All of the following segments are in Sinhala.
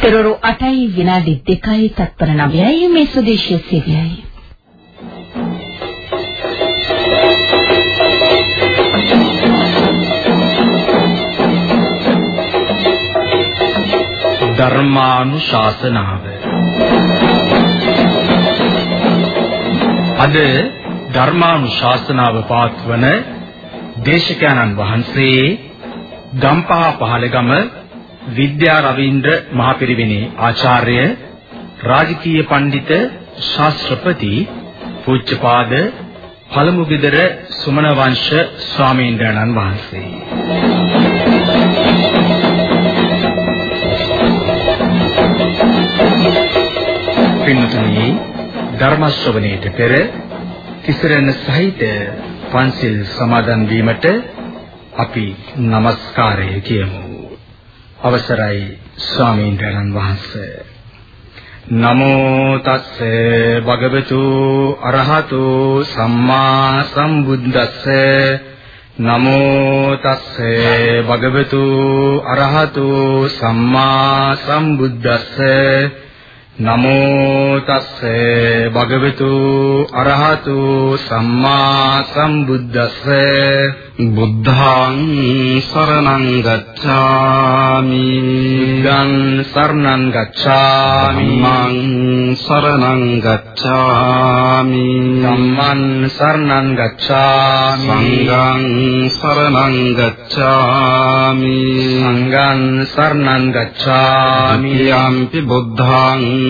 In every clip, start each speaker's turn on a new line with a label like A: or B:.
A: පෙරරු 8යි විනාඩි 2යි තත්පර 9යි මේ සුදේශීය සේවයයි.
B: ධර්මානුශාසනාව අද ධර්මානුශාසනාව පාත්වන දේශකයන්න් වහන්සේ ගම්පහ පහළගම විද්‍යා රවීන්ද්‍ර මහපිරිවෙනේ ආචාර්ය රාජකීය පඬිත ශාස්ත්‍රපති පූජ්‍යපාද පළමු ගෙදර සුමන වංශ ස්වාමීන් වහන්සේ. පින්තුනි ධර්ම ශ්‍රවණයට පෙර තිසරණ සහිත පන්සිල් සමාදන් වීමට අපි নমස්කාරය කියමු. අවසරයි ස්වාමීන් වහන්සේ. නමෝ තස්ස භගවතු අරහතු සම්මා සම්බුද්දස්ස. නමෝ තස්ස භගවතු අරහතු සම්මා සම්බුද්දස්ස. නමෝ තස්ස භගවතු අරහතු සම්මා සම්බුද්දස්ස
C: බුද්ධං සරණං ගච්ඡාමි
B: බුද්ධං සරණං ගච්ඡාමි
C: මං සරණං ගච්ඡාමි
B: ධම්මං සරණං ගච්ඡාමි
C: සංඝං සරණං ගච්ඡාමි
B: සංඝං සරණං ගච්ඡාමි
C: යම්පි බුද්ධං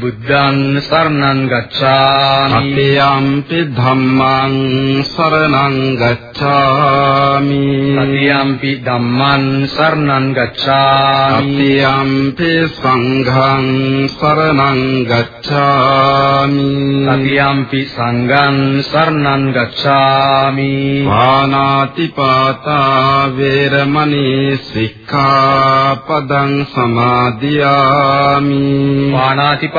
B: බුද්ධං සරණං ගච්ඡාමි।
C: අපියම්පි ධම්මං සරණං ගච්ඡාමි।
B: ගච්ඡාමි සතියම්පි ධම්මං සරණං ගච්ඡාමි।
C: සතියම්පි සංඝං සරණං ගච්ඡාමි।
B: සතියම්පි සංඝං සරණං ගච්ඡාමි।
C: වානාති පාතා වේරමණී සික්ඛාපදං සමාදියාමි।
B: වානාති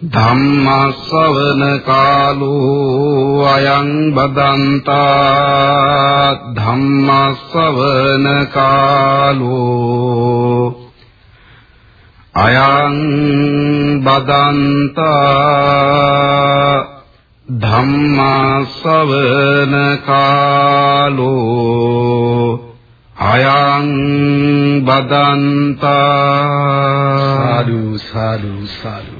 C: ධම්ම ශ්‍රවණ කාලෝ අයං බදන්තා ධම්ම ශ්‍රවණ කාලෝ අයං බදන්තා ධම්ම ශ්‍රවණ කාලෝ අයං බදන්තා
B: සාදු සාදු සාදු.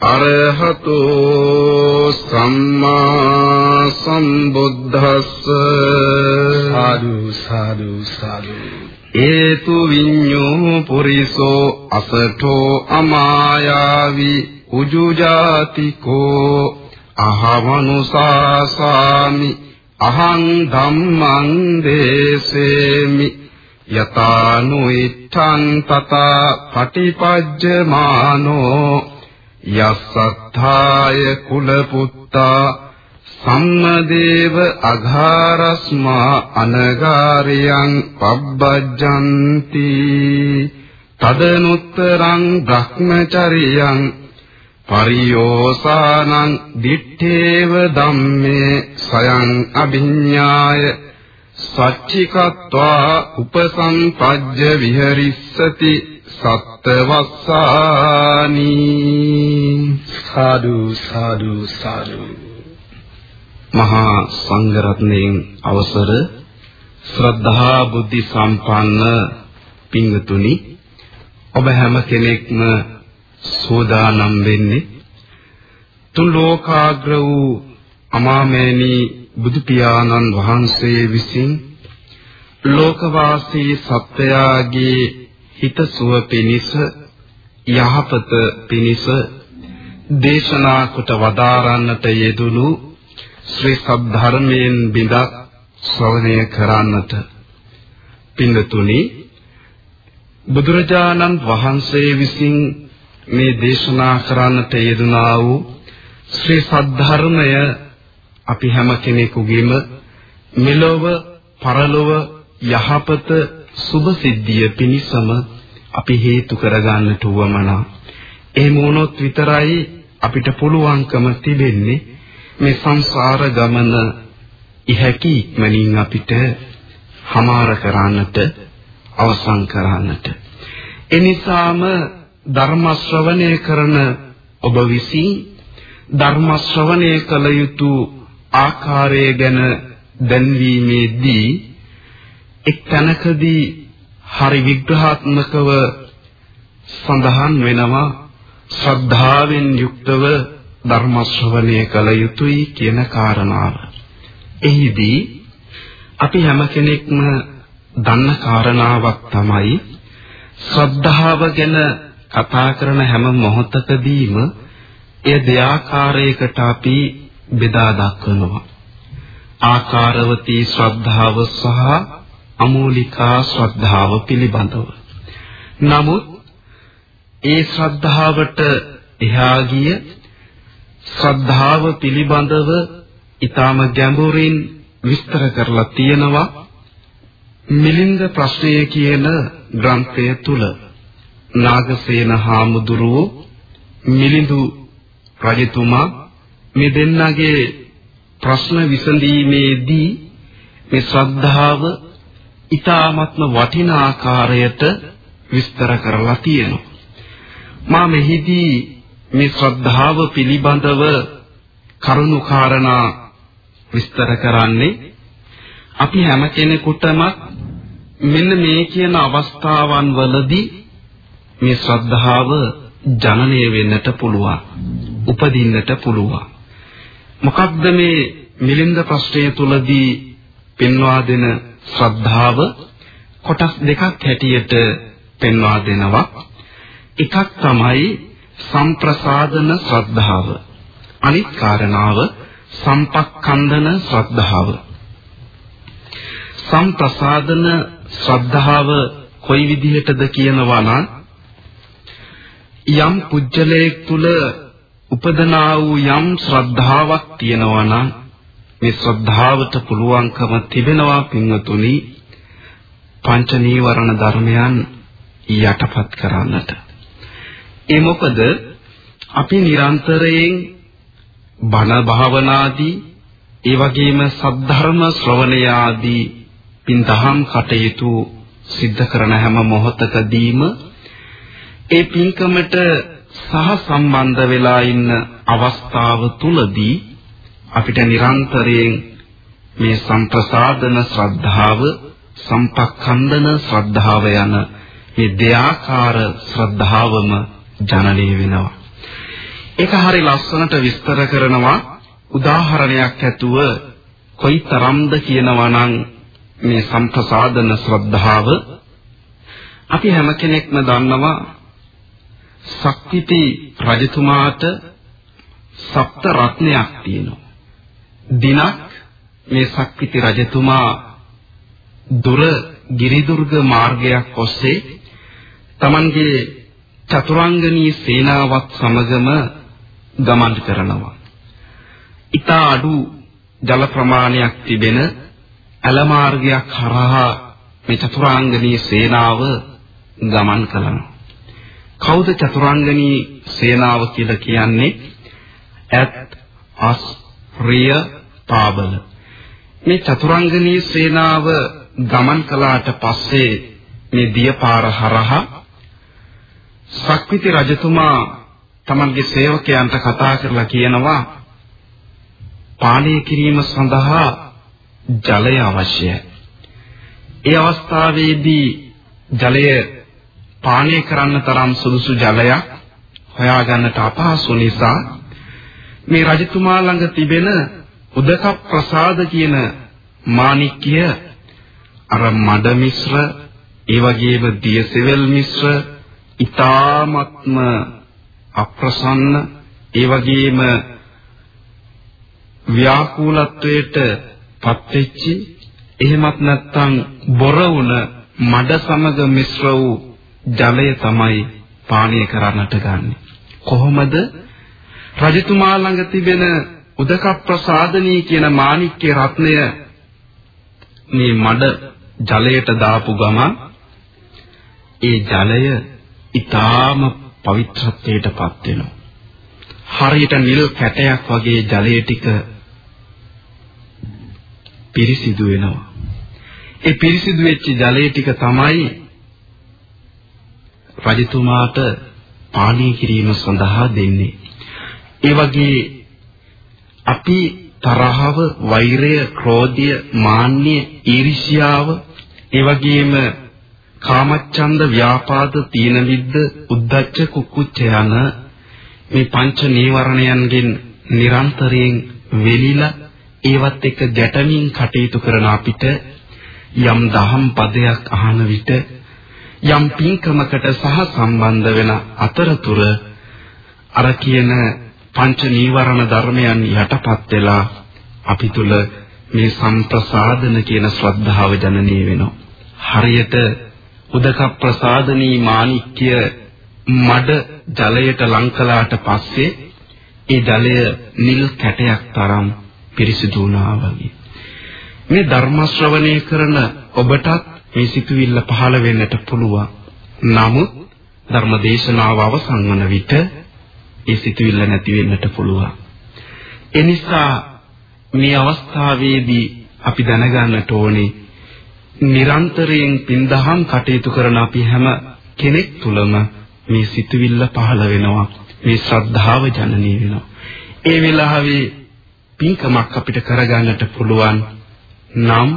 D: අරහතු සම්මා සම්බුද්දස්ස.
B: සාදු සාදු සාදු.
D: ඒතු විඤ්ඤෝ පුරිසෝ අසඨෝ අමායාවි උජුජාතිකෝ. අහවනුසාසාමි අහං ධම්මං දේසේමි. යතානුයිත්තං තතා පටිපජ්ජමානෝ යස්සත්ථාය කුලපුත්තා සම්මදේව අඝාරස්මා අනගාරියං පබ්බජ්ජಂತಿ තදනුත්තරං බ්‍රහ්මචරියං පරියෝසානං දිත්තේව ධම්මේ සයං අභිඤ්ඤාය සච්චිකත්වා උපසම්පජ්ජ විහෙරිස්සති සත්තවස්සානි
B: සාදු සාදු සාදු.
D: මහා සංඝරත්නයෙන් අවසර ශ්‍රද්ධා බුද්ධ සම්පන්න පින්තුනි ඔබ හැම කෙනෙක්ම සෝදානම් වෙන්නේ තුන් ලෝකාග්‍ර වූ අමාමේනී බුදු පියාණන් වහන්සේ විසින් ලෝකවාසී සත්වයාගේ හිතසුව පිණිස යහපත පිණිස දේශනා කොට වදාරන්නට යෙදුණු ශ්‍රී සද්ධර්මයෙන් බිඳක් ශ්‍රවණය කරන්නට පින්තුනි බුදුරජාණන් වහන්සේ විසින් මේ දේශනා කරන්නට යෙදුනා වූ ශ්‍රී සද්ධර්මය අපි හැම කෙනෙකුගේම මෙලොව පරලොව යහපත සුභ සිද්ධිය පිණිසම අපි හේතු කරගන්නට උවමනා. එහෙම වුණොත් විතරයි අපිට පුළුවන්කම තිබෙන්නේ මේ සංසාර ගමන ඉහැකි ඉක්මනින් අපිට හමාර කරන්නට අවසන් කරන්නට. එනිසාම ධර්ම ශ්‍රවණය කරන ඔබ විසින් ධර්ම ශ්‍රවණය කළ යුතු ආකාරය ගැන දැන්වීමේදී එක් තැනකදී හරි විග්‍රහාත්මකව සඳහන් වෙනවා ශ්‍රද්ධාවෙන් යුක්තව ධර්ම ශ්‍රවණය කළ යුතුයි කියන කාරණාව. එහිදී අපි හැම කෙනෙක්ම දන්න කාරණාවක් තමයි ශ්‍රද්ධාව ගැන කතා කරන හැම මොහොතකදීම එය දෙආකාරයකට අපි බෙදා දක්වනවා. ආකාරවතී ශ්‍රද්ධාව සහ අමූලිකා ශ්‍රද්ධාව පිළිබඳව. නමුත් ඒ ශ්‍රද්ධාවට එහා ගිය ශ්‍රද්ධාව පිළිබඳව ඊටම ගැඹුරින් විස්තර කරලා තියෙනවා මිලින්ද ප්‍රශ්නය කියන ග්‍රන්ථය තුල නාගසේන හාමුදුරුවෝ මිලිඳු රජතුමා මේ දෙන්නගේ ප්‍රශ්න විසඳීමේදී මේ ශ්‍රද්ධාව ඊ타ත්ම වටිනා ආකාරයට විස්තර කරලා තියෙනවා. මා මෙහිදී මේ ශ්‍රද්ධාව පිළිබඳව කරුණු කාරණා විස්තර කරන්නේ අපි හැම කෙනෙකුටම මෙන්න මේ කියන අවස්ථාවන් වලදී මේ ශ්‍රද්ධාව ජනනය වෙන්නට පුළුවන්. උපදින්නට පුළුවන්. මොකක්ද මේ මිලින්ද ප්‍රශ්නය තුලදී පෙන්වා දෙන ශ්‍රද්ධාව කොටස් දෙකක් හැටියට පෙන්වා දෙනවා. එකක් තමයි සම්ප්‍රසාදන ශ්‍රද්ධාව. අනිත් කාරණාව සම්පක්ඛන්දන ශ්‍රද්ධාව. සම්ප්‍රසාදන ශ්‍රද්ධාව කොයි විදිහටද කියනවා නම් යම් පුජ්‍යලයක් තුල උපදනා වූ යම් ශ්‍රද්ධාවක් තියෙනවා නම් මේ ශ්‍රද්ධාවට පුළුවන්කම තිබෙනවා පින්වතුනි පංච නීවරණ ධර්මයන් යටපත් කරන්නට. ඒ මොකද අපි නිරන්තරයෙන් බණ භාවනාදී ඒ වගේම සද්ධර්ම ශ්‍රවණය ආදී පින්දහම් කටයුතු සිද්ධ කරන හැම මොහොතකදීම ඒ පින්කමට සහ සම්බන්ධ වෙලා ඉන්න අවස්ථාව තුලදී අපිට නිරන්තරයෙන් මේ සම්ප්‍රසාදන ශ්‍රද්ධාව සම්පක්ඛන්දන ශ්‍රද්ධාව යන මේ දෙආකාර ශ්‍රද්ධාවම ජනනය වෙනවා. ඒක හරි ලස්සනට විස්තර කරනවා උදාහරණයක් ඇතුව කොයිතරම්ද කියනවා නම් මේ සම්ප්‍රසාදන ශ්‍රද්ධාව අපි හැම කෙනෙක්ම දන්නවා ශක්තිති රජතුමාට සප්ත රත්නයක් තියෙනවා. දිනක් මේ ශක්තිති රජතුමා දුර ගිරිදුර්ග මාර්ගයක් ඔස්සේ Tamanගේ චතුරාංගනී සේනාවත් සමගම ගමන් කරනවා. ඊට අඩු ජල ප්‍රමාණයක් තිබෙන ඇල මාර්ගයක් හරහා මේ චතුරාංගනී සේනාව ගමන් කරනවා. කවුද චතුරාංගනී සේනාව කියලා කියන්නේ? ඇත් අස් රිය පාබල මේ චතුරාංගනී සේනාව ගමන් කළාට පස්සේ මේ දියපාර හරහා සක්විති රජතුමා තමන්ගේ සේවකයන්ට කතා කරලා කියනවා පානය කිරීම සඳහා ජලය අවශ්‍යයි. ඒ අවස්ථාවේදී ජලය පානය කරන්න තරම් සුදුසු ජලයක් හොයාගන්නට අපහසු නිසා මේ රජතුමා ළඟ තිබෙන උදක ප්‍රසාද කියන මාණික්‍ය. අර මඩ මිශ්‍ර ඒ වගේම දියසෙවල් මිශ්‍ර ඊ타ත්ම අප්‍රසන්න ඒ වගේම ව්‍යාකූලත්වයට පත්වෙච්චි. එහෙමත් නැත්නම් බොර වුණ මඩ සමග මිශ්‍ර වූ ජලය තමයි පානීය කරන්නට ගන්නෙ. කොහොමද? රජතුමා ළඟ තිබෙන උදක ප්‍රසාදනී කියන මාණික්‍ය රත්නය මේ මඩ ජලයට දාපු ගමන් ඒ ජලය ඊටාම පවිත්‍රත්වයටපත් වෙනවා. හරියට නිල් කැටයක් වගේ ජලය ටික පිරිසිදු වෙනවා. ඒ පිරිසිදු වෙච්ච ජලය ටික තමයි රජතුමාට පානීය කිරීම සඳහා දෙන්නේ. ඒ වගේ අපි තරහව, වෛරය, ක්‍රෝධය, මාන්නය, ඊර්ෂ්‍යාව, ඒ වගේම කාමච්ඡන්ද, ව්‍යාපාද, තීන විද්ද, උද්ධච්ච, කුක්කුච්ච යන මේ පංච නීවරණයන්ගෙන් නිරන්තරයෙන් වෙලිලා ඒවත් එක්ක ගැටමින් කටයුතු කරන අපිට යම් දහම් පදයක් අහන විට යම් පින්කමකට සහ සම්බන්ධ වෙන අතරතුර අර කියන පංච නීවරණ ධර්මයන් යටපත් වෙලා අපි තුල මේ සම්ප්‍රසාදන කියන ශ්‍රද්ධාව ජනනී වෙනවා. හරියට උදක ප්‍රසාදනී මාණික්‍ය මඩ ජලයට ලං කළාට පස්සේ ඒ ජලය නිල් කැටයක් තරම් පිරිසිදු වුණා වගේ. මේ ධර්ම ශ්‍රවණය කරන ඔබටත් මේ සිතුවිල්ල පහළ වෙන්නට පුළුවන්. නමුත් ධර්ම දේශනාව අවසන් වන විට ඒ සිතුවිල්ල නැති වෙන්නට පුළුවන්. ඒ නිසා මේ අවස්ථාවේදී අපි දැනගන්නට ඕනේ නිරන්තරයෙන් පින්දහම් කටයුතු කරන අපි හැම කෙනෙක් තුළම මේ සිතුවිල්ල පහළ වෙනවා. මේ ශ්‍රද්ධාව ජනනී වෙනවා. ඒ වෙලාවේ පින්කමක් අපිට කරගන්නට පුළුවන් නම්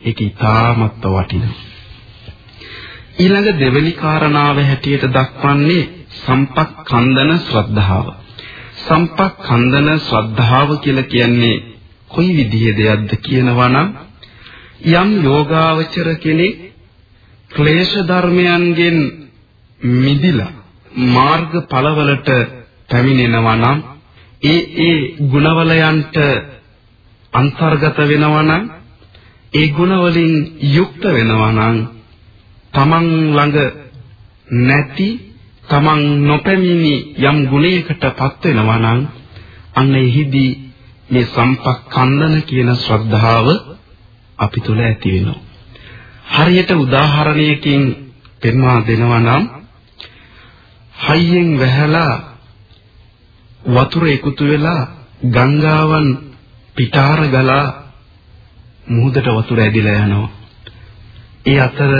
D: ඒක ඉතාමත් වටිනවා. ඊළඟ දෙවෙනි කාරණාව හැටියට දක්වන්නේ සම්පක්ඛන්දන ශ්‍රද්ධාව. සම්පක්ඛන්දන ශ්‍රද්ධාව කියලා කියන්නේ කොයි විදිහේ දෙයක්ද කියනවා නම් යම් යෝගාවචර කෙනෙක් ක්ලේශ ධර්මයන්ගෙන් මිදිලා මාර්ග ඵලවලට පැමිණෙනවා නම් ඒ ඒ ගුණවලයන්ට අන්තර්ගත වෙනවා නම් ඒ ගුණවලින් යුක්ත වෙනවා නම් තමන් ළඟ නැති තමන් නොපැමිණි යම් ගුණයකටපත් වෙනවා නම් අන්න එහිදී මේ සම්පක්ඛන්දන කියන ශ්‍රද්ධාව අපි තුල ඇති වෙනවා. හරියට උදාහරණයකින් පෙන්වා දෙනවා නම් හයියෙන් වැහැලා වතුර එකතු වෙලා ගංගාවන් පිටාර ගලා මුහුදට වතුර ඇදිලා යනවා. ඒ අතර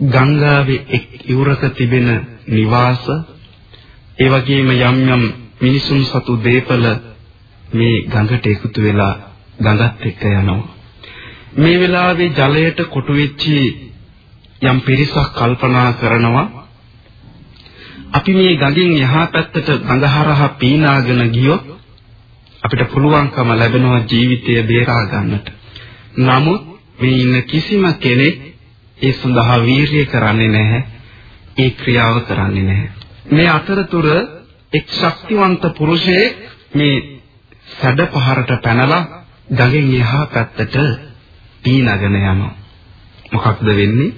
D: ගංගාවේ එක් ඉවුරක තිබෙන නිවාස ඒ වගේම යම් යම් මිනිසුන් සතු දීපල මේ ගඟට එකතු වෙලා ගඟත් එක්ක යනවා. මේ වෙලාවේ ජලයට කොටු වෙච්චි යම් පිරිසක් කල්පනා කරනවා අපි මේ ගඟෙන් එහා පැත්තට ගඟහරහා පීනාගෙන ගියොත් අපිට පුළුවන්කම ලැබෙනවා ජීවිතය බේරා ගන්නට. නමුත් මේ ඉන්න කිසිම කෙනෙක් ඒ සඳහා වීරිය කරන්නේ නැහැ. ඒ ක්‍රියාව කරන්නේ නැහැ. මේ අතරතුර එක් ශක්තිවන්ත පුරුෂයෙක් මේ සැඩ පහරට පැනලා ගඟෙන් එහා පැත්තට පීනගෙන යනවා. මොකක්ද වෙන්නේ?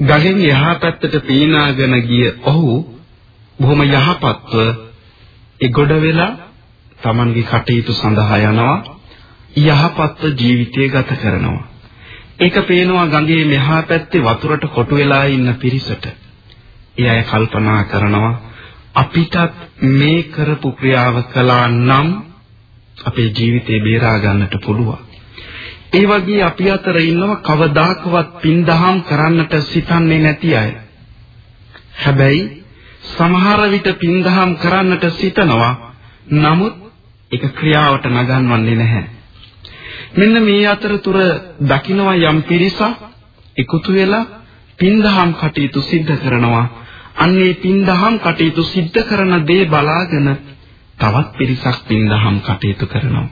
D: ගඟෙන් එහා පැත්තට පීනාගෙන ගිය ඔහු බොහොම යහපත්ව ඒ ගොඩ වෙලා Tamanගේ කටයුතු සඳහා යනවා යහපත්ව ජීවිතය ගත කරනවා ඒක පේනවා ගඟේ මෙහා පැත්තේ වතුරට කොටු වෙලා ඉන්න පිරිසට. ඒ අය කල්පනා කරනවා අපිටත් මේ කරපු ක්‍රියාව කළා නම් අපේ ජීවිතේ බේරා ගන්නට පුළුවන්. ඒ වගේ අපි අතර ඉන්නව කවදාකවත් පින්දහම් කරන්නට සිතන්නේ නැති අය. හැබැයි සමහර විට පින්දහම් කරන්නට සිතනවා නමුත් ඒක ක්‍රියාවට නගන්වන්නේ නැහැ. මෙන්න මේ අතරතුර දකින්නවා යම් පිරිසක් එකතු වෙලා පින්දහම් කටයුතු සිද්ධ කරනවා අන්නේ පින්දහම් කටයුතු සිද්ධ කරන දේ බලාගෙන තවත් පිරිසක් පින්දහම් කටයුතු කරනවා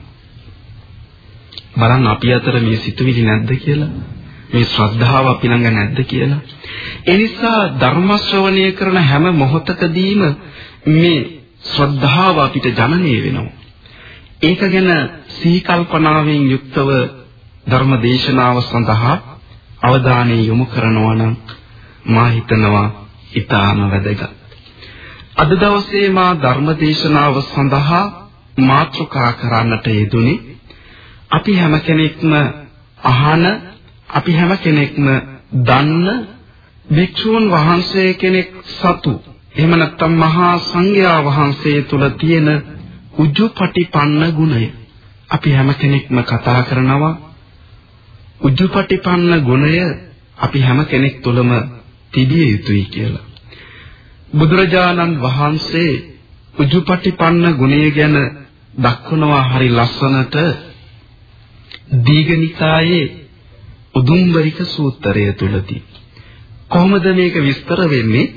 D: බලන්න අපි අතර මේ සිතුවිලි නැද්ද කියලා මේ ශ්‍රද්ධාව අපි ළඟ නැද්ද කියලා. ඒ නිසා ධර්ම ශ්‍රවණය කරන හැම මොහොතකදීම මේ ශ්‍රද්ධාව අපිට ජනනය වෙනවා. ඒක ගැන සිහි කල්පනාවෙන් යුක්තව ධර්ම දේශනාව සඳහා අවධානය යොමු කරනවා නම් මා හිතනවා ඊටාම වැදගත්. අද දවසේ මා ධර්ම දේශනාව සඳහා මාතෘකා කරන්නට යෙදුනේ අපි හැම කෙනෙක්ම අහන අපි හැම කෙනෙක්ම දන්න භික්ෂුන් වහන්සේ කෙනෙක් සතු එහෙම නැත්නම් මහා සංඝයා වහන්සේ තුල තියෙන උජුපටිපන්න ගුණය. අපි හැම කෙනෙක්ම කතා කරනවා උජුපටිපන්න ගුණය අපි හැම කෙනෙක් තුළම තිබිය යුතුයි කියලා. බුදුරජාණන් වහන්සේ උජුපටිපන්න ගුණය ගැන දක්වනවා හරි ලස්සනට දීඝනිකායේ උදුම්බරික සූත්‍රය තුලදී කොහොමද මේක විස්තර වෙන්නේ?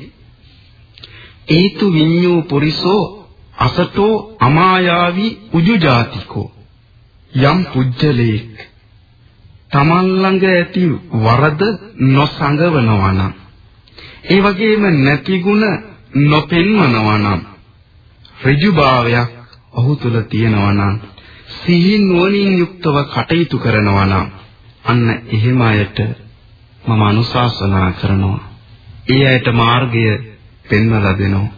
D: ඒතු විඤ්ඤෝ පුරිසෝ අසතෝ අමායාවි උජුජාතිකෝ යම් පුජ්‍යලේක්. තමන් ළඟ ඇති වරද නොසඟවනවා නම් ඒ වගේම නැති ಗುಣ නොපෙන්වනවා නම් ඍජුභාවයක් ඔහු තුල තියෙනවා නම් සිහි නුවණින් යුක්තව කටයුතු කරනවා නම් අන්න එහෙම අයට මම අනුශාසනා කරනවා. ඒ අයට මාර්ගය පෙන්වලා දෙනවා.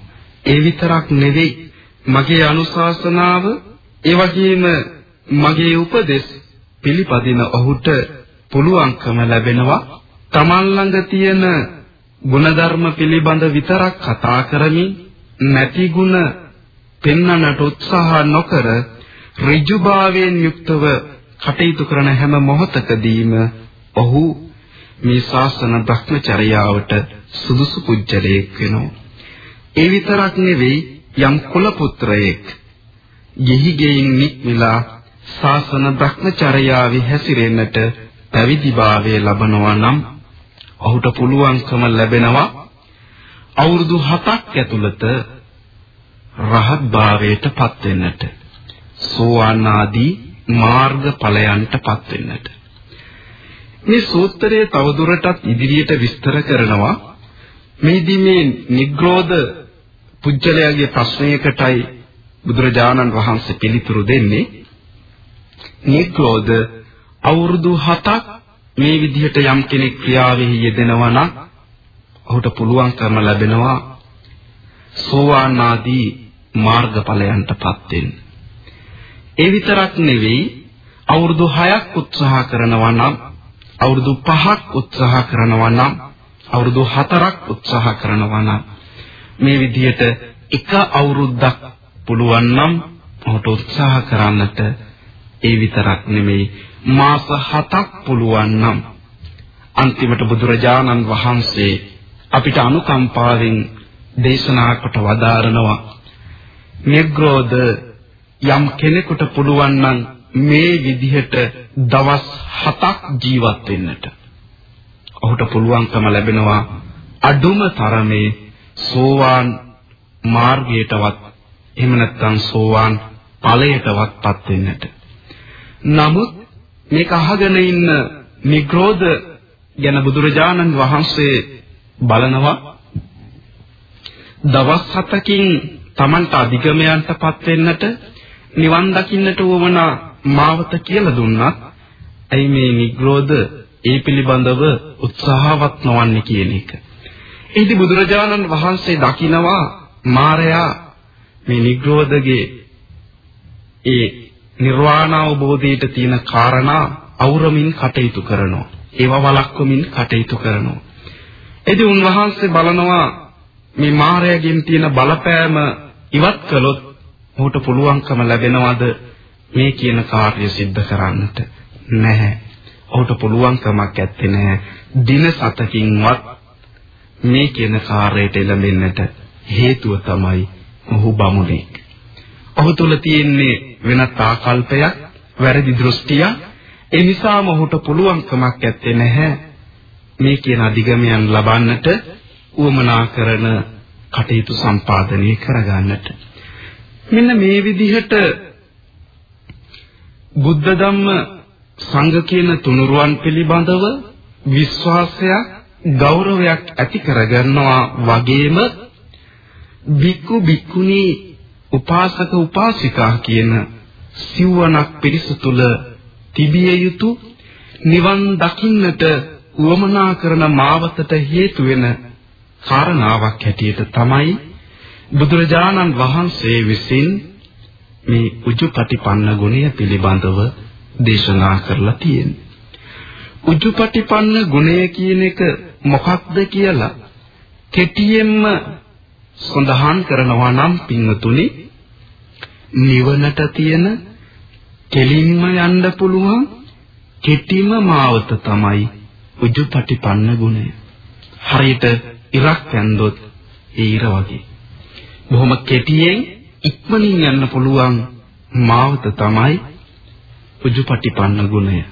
D: ඒ විතරක් නෙවෙයි. මගේ අනුශාසනාව ඒ වගේම මගේ උපදෙස් පිළිපදින ඔහුට පුළුවන්කම ලැබෙනවා. තමන් ළඟ තියෙන ಗುಣධර්ම පිළිබඳ විතරක් කතා කරමින් නැති ಗುಣ පෙන්වන්නට උත්සාහ නොකර ඍජුභාවයෙන් යුක්තව කටයුතු කරන හැම මොහොතකදීම ඔහු මේ ශාසන භ්‍රමචර්යාවට සුදුසු කුජලයක් වෙනවා. ඒ විතරක් නෙවෙයි යම් කුල පුත්‍රයෙක් යෙහි ගෙයින් නික්මිලා ශාසන භ්‍රමචර්යාවේ හැසිරෙන්නට පැවිදිභාවය ලබනවා නම් ඔහුට පුළුවන්කම ලැබෙනවා අවුරුදු 7ක් ඇතුළත රහත් භාවයට පත් වෙන්නට සෝවාන් ආදී මාර්ගඵලයන්ටපත් වෙන්නට. මේ සූත්‍රයේ තවදුරටත් ඉදිරියට විස්තර කරනවා මේදී මේ නිග්‍රෝධ පුජ්‍යලයාගේ ප්‍රශ්නයකටයි බුදුරජාණන් වහන්සේ පිළිතුරු දෙන්නේ නිග්‍රෝධ අවුරුදු 7ක් මේ විදිහට යම් කෙනෙක් ක්‍රියාවෙහි යෙදෙනවා නම් ඔහුට පුළුවන්කම ලැබෙනවා සෝවාන් ආදී මාර්ගඵලයන්ටපත් වෙන්න. ඒ විතරක් නෙවෙයි අවුරුදු 6ක් උත්සාහ කරනවා නම් අවුරුදු 5ක් උත්සාහ කරනවා නම් අවුරුදු 4ක් උත්සාහ කරනවා නම් මේ විදිහට එක අවුරුද්දක් පුළුවන් නම් ඔහුට උත්සාහ කරන්නට ඒ විතරක් නෙමෙයි මාස 7ක් පුළුවන් නම් අන්තිමට බුදුරජාණන් වහන්සේ අපිට අනුකම්පාවෙන් දේශනා කොට වදාරනවා නිග්‍රෝධ යම් කෙනෙකුට පුළුවන් නම් මේ විදිහට දවස් 7ක් ජීවත් වෙන්නට. ඔහුට පුළුවන්කම ලැබෙනවා අඩුම තරමේ සෝවාන් මාර්ගයටවත් එහෙම නැත්නම් සෝවාන් ඵලයටවත්පත් වෙන්නට. නමුත් මේක අහගෙන ඉන්න නිග්‍රෝධ ගැන බුදුරජාණන් වහන්සේ බලනවා දවස් 7කින් Tamanට අධිගමයන්ටපත් වෙන්නට නිවන් දකින්නට වමනා මාවත කියලා දුන්නත් ඇයි මේ නිග්‍රෝධ ඒ පිළිබඳව උත්සාහවත් නොවන්නේ කියන එක. එහිදී බුදුරජාණන් වහන්සේ දකිනවා මාරයා මේ නිග්‍රෝධගේ ඒ නිර්වාණ අවබෝධයට තියෙන කාරණා අවරමින් කටයුතු කරනවා. ඒවා වළක්වමින් කටයුතු කරනවා. එදී උන්වහන්සේ බලනවා මේ මායාවෙන් තියෙන බලපෑම ඉවත් කළොත් ඔහුට පුළුවන්කම ලැබෙනවද මේ කියන කාර්ය સિદ્ધ කරන්නට නැහැ. ඔහුට පුළුවන්කමක් ඇත්තේ නැහැ. දින සතකින්වත් මේ කියන කාර්යයට එළඹෙන්නට හේතුව තමයි ඔහු බමුණෙක්. ඔහු තුල තියෙන්නේ වෙනත් ආකල්පයක්, වැරදි දෘෂ්ටියක්. ඒ නිසාම ඔහුට පුළුවන්කමක් ඇත්තේ නැහැ මේ කියන අධිගමයන් ලබන්නට උවමනා කරන කටයුතු සම්පාදනය කරගන්නට. මෙන්න මේ විදිහට බුද්ධ ධම්ම සංඝ කියන තුනුරුවන් පිළිබඳව විශ්වාසයක් ගෞරවයක් ඇති කරගන්නවා වගේම බික්කු බික්කුණී උපාසක උපාසිකා කියන සිව්වනක් පිරිස තුල තිබිය යුතු නිවන් දකින්නට උවමනා කරන මාවතට හේතු වෙන කාරණාවක් හැටියට තමයි බුදුරජාණන් වහන්සේ විසින් මේ උජුපටිපන්න ගුණය පිළිබඳව දේශනා කරලා තියෙන්නේ. උජුපටිපන්න ගුණය කියන එක මොකක්ද කියලා කෙටියෙන්ම සඳහන් කරනවා නම් පින්වතුනි නිවනට තියෙන කෙලින්ම යන්න පුළුවන් කෙටිම මාවත තමයි උජුපටිපන්න ගුණය. හරියට ඉරක් ඇන්දොත් ඒ ඉර වගේ. බොහොම කෙටියෙන් ඉක්මනින් යන්න පුළුවන් මාවත තමයි උජුපටිපන්න ගුණය.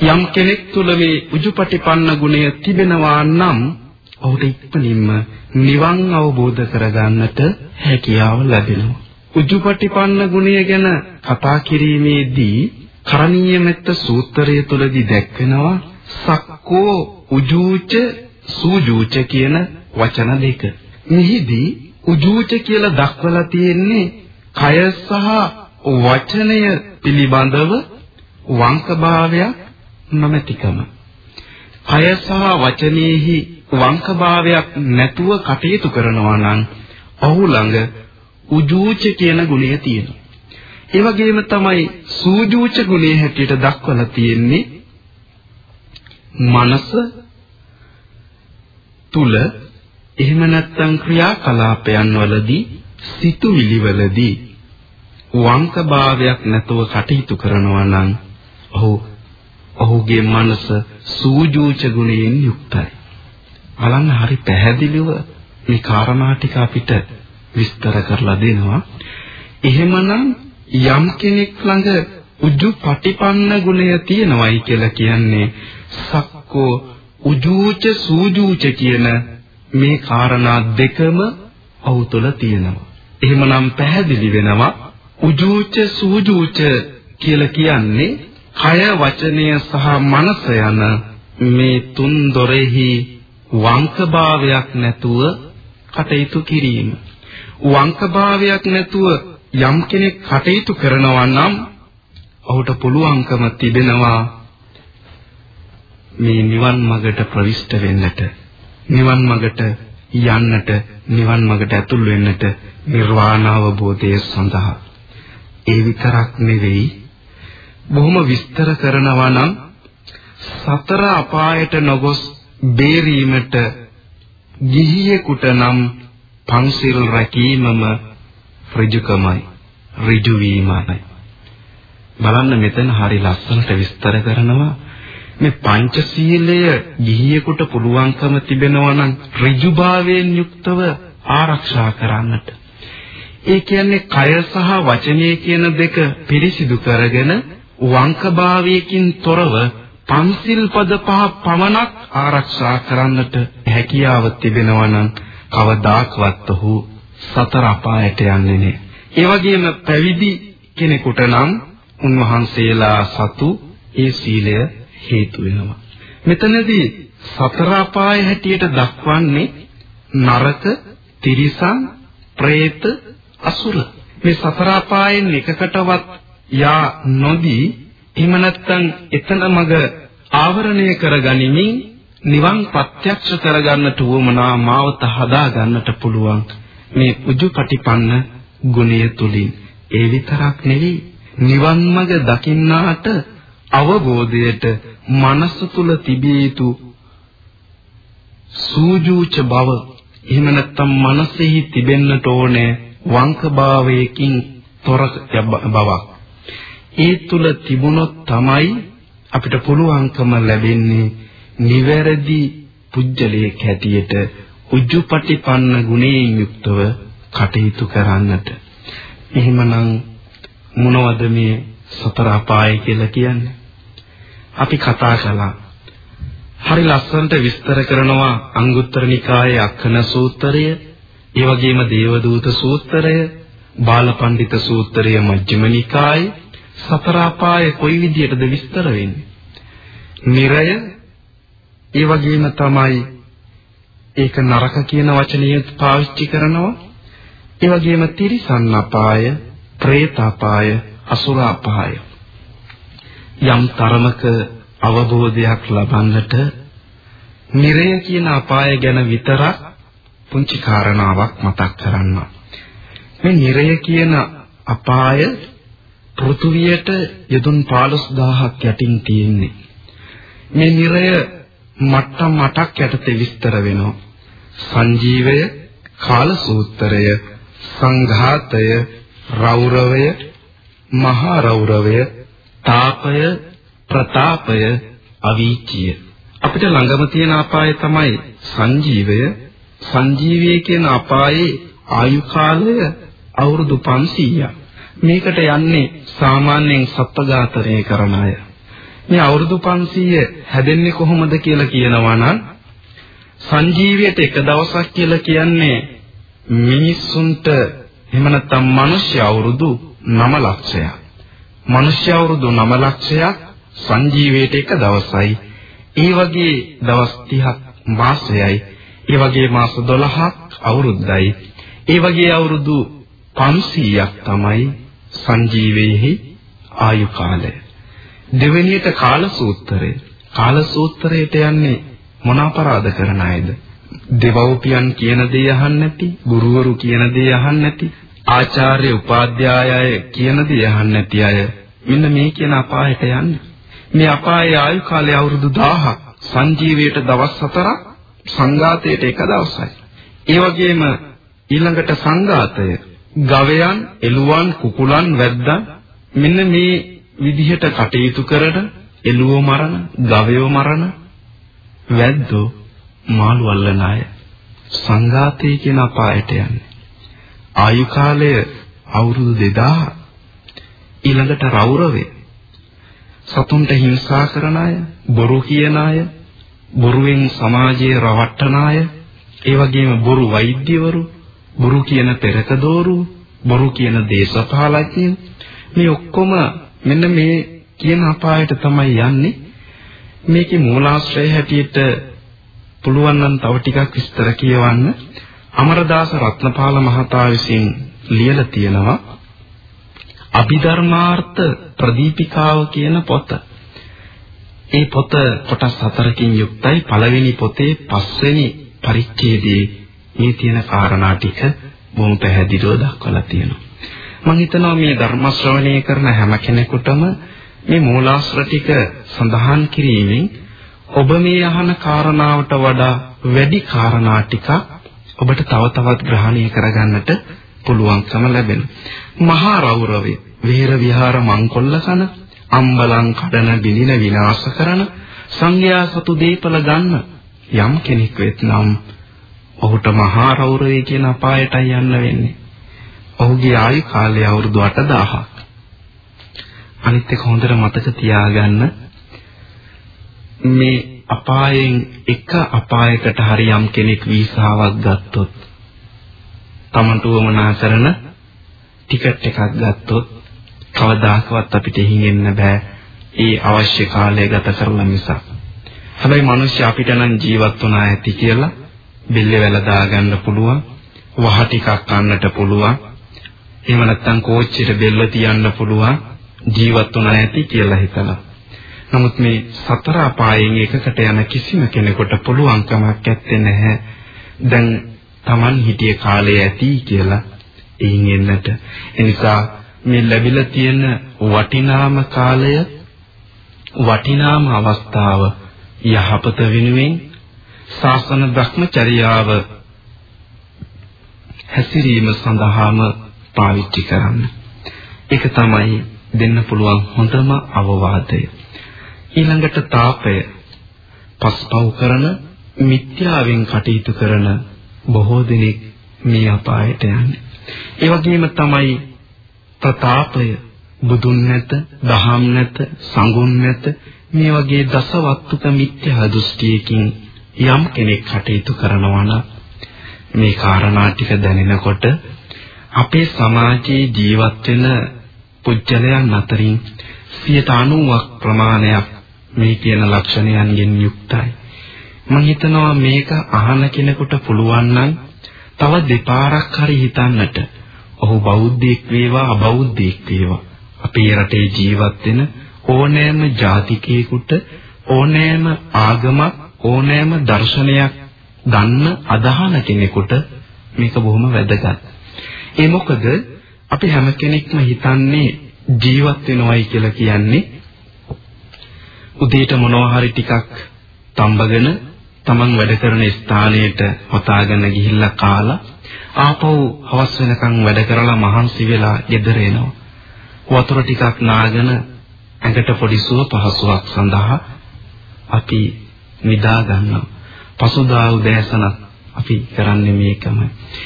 D: යම් කෙනෙක් තුළ මේ උජුපටිපන්න ගුණය තිබෙනවා නම් ඔහුට ඉක්මනින්ම නිවන් අවබෝධ කරගන්නට හැකියාව ලැබෙනවා. උජුපටිපන්න ගුණය ගැන කතා කිරීමේදී කරණීය මෙත්ත සූත්‍රය තුලදී දැක්වෙනවා සක්කෝ උජූච සූජූච කියන වචන දෙක. මෙහිදී උජූච කියලා දක්වලා තියෙන්නේ කය සහ වචනය පිළිබඳව වංකභාවයක් නොමැතිකම. කය සහ වචනයේහි වංකභාවයක් නැතුව කටයුතු කරනවා නම් ඔහු ළඟ උජූච කියන ගුණය තියෙනවා. ඒ වගේම තමයි සූජූච ගුණය හැටියට දක්වලා තියෙන්නේ මනස තුල එහෙම නැත්නම් ක්‍රියාකලාපයන් වලදී සිතුවිලි වලදී වංකභාවයක් නැතුව කටයුතු කරනවා නම් ඔහු ඔහුගේ මනස සූජූච ගුණයෙන් යුක්තයි. බලන්න හරි පැහැදිලිව මේ කාරණා ටික අපිට විස්තර කරලා දෙනවා. එහෙමනම් යම් කෙනෙක් ළඟ උජු පටිපන්න ගුණය තියෙනවයි කියලා කියන්නේ සක්කෝ උජූච සූජූච කියන මේ කාරණා දෙකම ඔහු තුළ තියෙනවා. එහෙමනම් පැහැදිලි වෙනවා උජූච සූජූච කියලා කියන්නේ කය වචනය සහ මනස යන මේ තුන් දොරෙහි වංකභාවයක් නැතුව කටයුතු කිරීම. වංකභාවයක් නැතුව යම් කෙනෙක් කටයුතු කරනවා නම් ඔහුට පුළුවන්කම තිබෙනවා මේ නිවන් මඟට ප්‍රවිෂ්ඨ වෙන්නට නිවන් මඟට යන්නට නිවන් මඟට ඇතුල් වෙන්නට නිර්වාණ අවබෝධය සඳහා ඒ විතරක් නෙවෙයි බොහොම විස්තර කරනවා නම් සතර අපායට නොගොස් බේරීමට ගිහියෙකුට නම් පන්සිල් රැකීමම ඍජුකමයි ඍජු වීමයි බලන්න මෙතන හරි ලස්සනට විස්තර කරනවා මේ පංචශීලය ගිහියෙකුට පුළුවන්කම තිබෙනවා නම් ඍජුභාවයෙන් යුක්තව ආරක්ෂා කරන්නට. ඒ කියන්නේ කය සහ වචනය කියන දෙක පිරිසිදු කරගෙන වංකභාවයකින් තොරව පන්සිල් පද පහ පමණක් ආරක්ෂා කරන්නට හැකියාව තිබෙනවා නම් කවදාකවත් ඔහු සතර අපායට යන්නේ නැහැ. ඒ වගේම පැවිදි කෙනෙකුට නම් උන්වහන්සේලා සතු ඒ සීලය හේතු වෙනවා. මෙතනදී සතර අපාය හැටියට දක්වන්නේ නරක, තිරිසන්, പ്രേත, අසුර. මේ සතර අපායන් එකකටවත් යා නොදී එහෙම නැත්නම් එතන මග ආවරණය කරගනිමින් නිවන් ප්‍රත්‍යක්ෂ කරගන්නට උවමනා මාවත හදා ගන්නට පුළුවන්. මේ උජුපටිපන්න ගුණය තුලින්. ඒ විතරක් නෙවෙයි නිවන් මඟ දකින්නාට අවබෝධයට මනස තුල තිබිය යුතු සූජූච බව එහෙම නැත්නම් මනසෙහි තිබෙන්නට ඕනේ වංක භාවයකින් තොර බවක්. ඒ තුල තිබුණොත් තමයි අපිට පුළුවන්කම ලැබෙන්නේ නිවැරදි පුජ්‍යලයක් හැටියට උජ්ජුපටිපන්න ගුණයෙන් යුක්තව කටයුතු කරන්නට. එහෙමනම් මොනවද මේ සතර අපාය කියලා කියන්නේ? අපි කතා කළා. හරි ලස්සනට විස්තර කරනවා අංගුත්තර නිකායේ අක්කන සූත්‍රය, ඒ වගේම දේවදූත සූත්‍රය, බාලපඬිත සූත්‍රය මජ්ක්‍ධිම නිකායේ සතර අපාය කොයි විදියටද විස්තර වෙන්නේ? නිරය ඒ වගේම තමයි ඒක නරක කියන වචනය පාවිච්චි කරනවා. ඒ වගේම තිරිසන් අපාය, പ്രേත අපාය, අසුර අපාය. යම් තරමක අවබෝධයක් ලබන්නට නිරය කියන අපාය ගැන විතරක් පුංචි කාරණාවක් මතක් කරන්න. මේ නිරය කියන අපාය පෘථුවියට යදුන් 15000ක් යටින් තියෙන්නේ. මේ නිරය මට්ටම් 8ක් යටතේ විස්තර වෙනවා. සංජීවය, කාල සූත්‍රය, සංඝාතය, රෞරවය, මහා රෞරවය, තාපය, ප්‍රතාපය, අවීචිය. අපිට ළඟම තියෙන අපාය තමයි සංජීවය. සංජීවය කියන අපායේ ආයු කාලය අවුරුදු 500ක්. මේකට යන්නේ සාමාන්‍යයෙන් සත්පඝාතනය කරන අය. මේ අවුරුදු 500 හැදෙන්නේ කොහොමද කියලා කියනවා නම් සංජීවයට එක දවසක් කියලා කියන්නේ මිනිස්සුන්ට එහෙම නැත්නම් මිනිස්සු අවුරුදු 9 ලක්ෂයක්. මිනිස්සු අවුරුදු 9 ලක්ෂයක් සංජීවයට එක දවසයි. ඒ වගේ දවස් 30ක් මාසයයි. ඒ වගේ මාස 12ක් අවුරුද්දයි. ඒ වගේ අවුරුදු 500ක් තමයි සංජීවයේහි ආයු කාලය. දෙවෙනියට කාල සූත්‍රය. කාල සූත්‍රයට යන්නේ මොන අපරාධ කරන අයද? දෙවව්පියන් කියන දේ අහන්නේ නැති, ගුරුවරු කියන දේ අහන්නේ නැති, ආචාර්ය උපාධ්‍යාය කියන දේ අහන්නේ නැති අය මෙන්න මේ කියන අපායට යන්නේ. මේ අපායේ ආයු කාලය අවුරුදු 1000ක්, සංජීවයට දවස් 4ක්, සංඝාතයට එක දවසයි. ඒ වගේම ඊළඟට සංඝාතය ගවයන්, එළුවන්, කුකුලන්, වැද්දන් මෙන්න මේ විදිහට කටයුතු කරන එළුවෝ මරණ, ගවයෝ මරණ, වැද්දෝ මාළු අල්ලන අය සංඝාතේ කියන අපායට යන්නේ. ආයු කාලය අවුරුදු 2000 ඊළඟට රෞරවේ සතුන්ට හිංසා කරන අය, බොරු කියන අය, බොරුවෙන් සමාජය රවට්ටන අය, ඒ වගේම බොරු වෛද්‍යවරු, බොරු කියන පෙරකදෝරු, බොරු කියන දේශපාලඥයන් මේ ඔක්කොම මෙන්න මේ කියන අපායට තමයි යන්නේ. මේකේ මූලාශ්‍රය හැටියට පුළුවන් නම් තව ටිකක් විස්තර කියවන්න. අමරදාස රත්නපාල මහතා විසින් ලියලා තියෙනවා අභිධර්මාර්ථ ප්‍රදීපිකාව කියන පොත. ඒ පොත කොටස් හතරකින් යුක්තයි. පළවෙනි පොතේ පස්වෙනි පරිච්ඡේදයේ මේ තියෙන කාරණා ටික බොහොම පැහැදිලිව දක්වලා තියෙනවා. මම හිතනවා මේ ධර්ම ශ්‍රවණය කරන හැම කෙනෙකුටම මේ මූලාශ්‍ර ටික සඳහන් කිරීමෙන් ඔබ මේ අහන කාරණාවට වඩා වැඩි කාරණා ටිකක් ඔබට තව තවත් ග්‍රහණය කරගන්නට පුළුවන්කම ලැබෙන. මහා රෞරවය, විහෙර විහාර මංකොල්ල කන, අම්බලන් කඩන බිලින විනාශ කරන, සංඝයා සතු දීපල ගන්න යම් කෙනෙක් වෙත්නම් ඔහුට මහා රෞරවය කියන අපායටයි යන්න වෙන්නේ. ඔහුගේ ආයු කාලය අවුරුදු 8000ක්. අනිත් එක හොඳට මතක තියාගන්න මේ අපායෙන් එක අපායකට හරි යම් කෙනෙක් වීසාවක් ගත්තොත් Tamanට වමනා කරන ටිකට් එකක් ගත්තොත් කවදාකවත් අපිට හිඟෙන්න බෑ ඒ අවශ්‍ය කාලය ගත කරලා මිසක්. හැබැයි මිනිස්සු අපිට නම් ජීවත් වුණා ඇති කියලා බෙල්ල වැල දාගන්න පුළුවන්, වහ ටිකක් අන්නට පුළුවන්. එහෙම නැත්නම් කෝච්චියට බෙල්ල තියන්න පුළුවන් ජීවත් වුණා ඇති කියලා හිතලා. නමුත් මේ සතර අපායෙන් එකකට යන කිසිම කෙනෙකුට පුළුවන්කමක් නැත්තේ නැහැ. දැන් Taman හිටිය කාලය ඇති කියලා එයින් එන්නට. එනිසා මේ ලැබිලා තියෙන වටිනාම කාලය වටිනාම අවස්ථාව යහපත වෙනුවෙන් ශාසන භ්‍රමචර්යාව හැසිරීම සඳහාම පාවිච්චි කරන්න. ඒක තමයි දෙන්න පුළුවන් හොඳම අවවාදය. ඊළඟට තාපය පස්පව් කරන මිත්‍යාවෙන් කටයුතු කරන බොහෝ දෙනෙක් මේ අපායට යන්නේ. ඒ වගේම තමයි ප්‍රතාපය බුදුන් නැත, දහම් නැත, සංඝුන් නැත මේ වගේ දසවත්තුක මිත්‍යා දෘෂ්ටියකින් යම් කෙනෙක් කටයුතු කරනවා නම් මේ කාරණා ටික දැනෙනකොට අපේ සමාජයේ ජීවත් වෙන පුජ්‍යලයන් අතරින් 90ක් ප්‍රමාණයක් මේ කියන ලක්ෂණයන්ගෙන් යුක්තයි. මම හිතනවා මේක අහන කෙනෙකුට පුළුවන් නම් තව දෙපාරක් හරි හිතන්නට. ඔහු බෞද්ධයෙක් වේවා අබෞද්ධයෙක් වේවා අපේ රටේ ජීවත් වෙන ඕනෑම ජාතිකයෙකුට ඕනෑම ආගමක් ඕනෑම දර්ශනයක් දන්න අදහන කෙනෙකුට මේක බොහොම වැදගත්. ඒ මොකද අපි හැම කෙනෙක්ම හිතන්නේ ජීවත් වෙනවයි කියලා කියන්නේ උදේට මොනවා හරි ටිකක් තම්බගෙන තමන් වැඩ කරන ස්ථානයට හොතාගෙන ගිහිල්ලා කාලා ආපහු හවස් වෙනකන් වැඩ කරලා මහන්සි වෙලා ගෙදර එනවා. වතුර ටිකක් නාගෙන ඇඟට පොඩි සුව පහසුවක් සඳහා අපි නිදා ගන්නවා. පසුදා උදෑසන අපි කරන්නේ මේකම.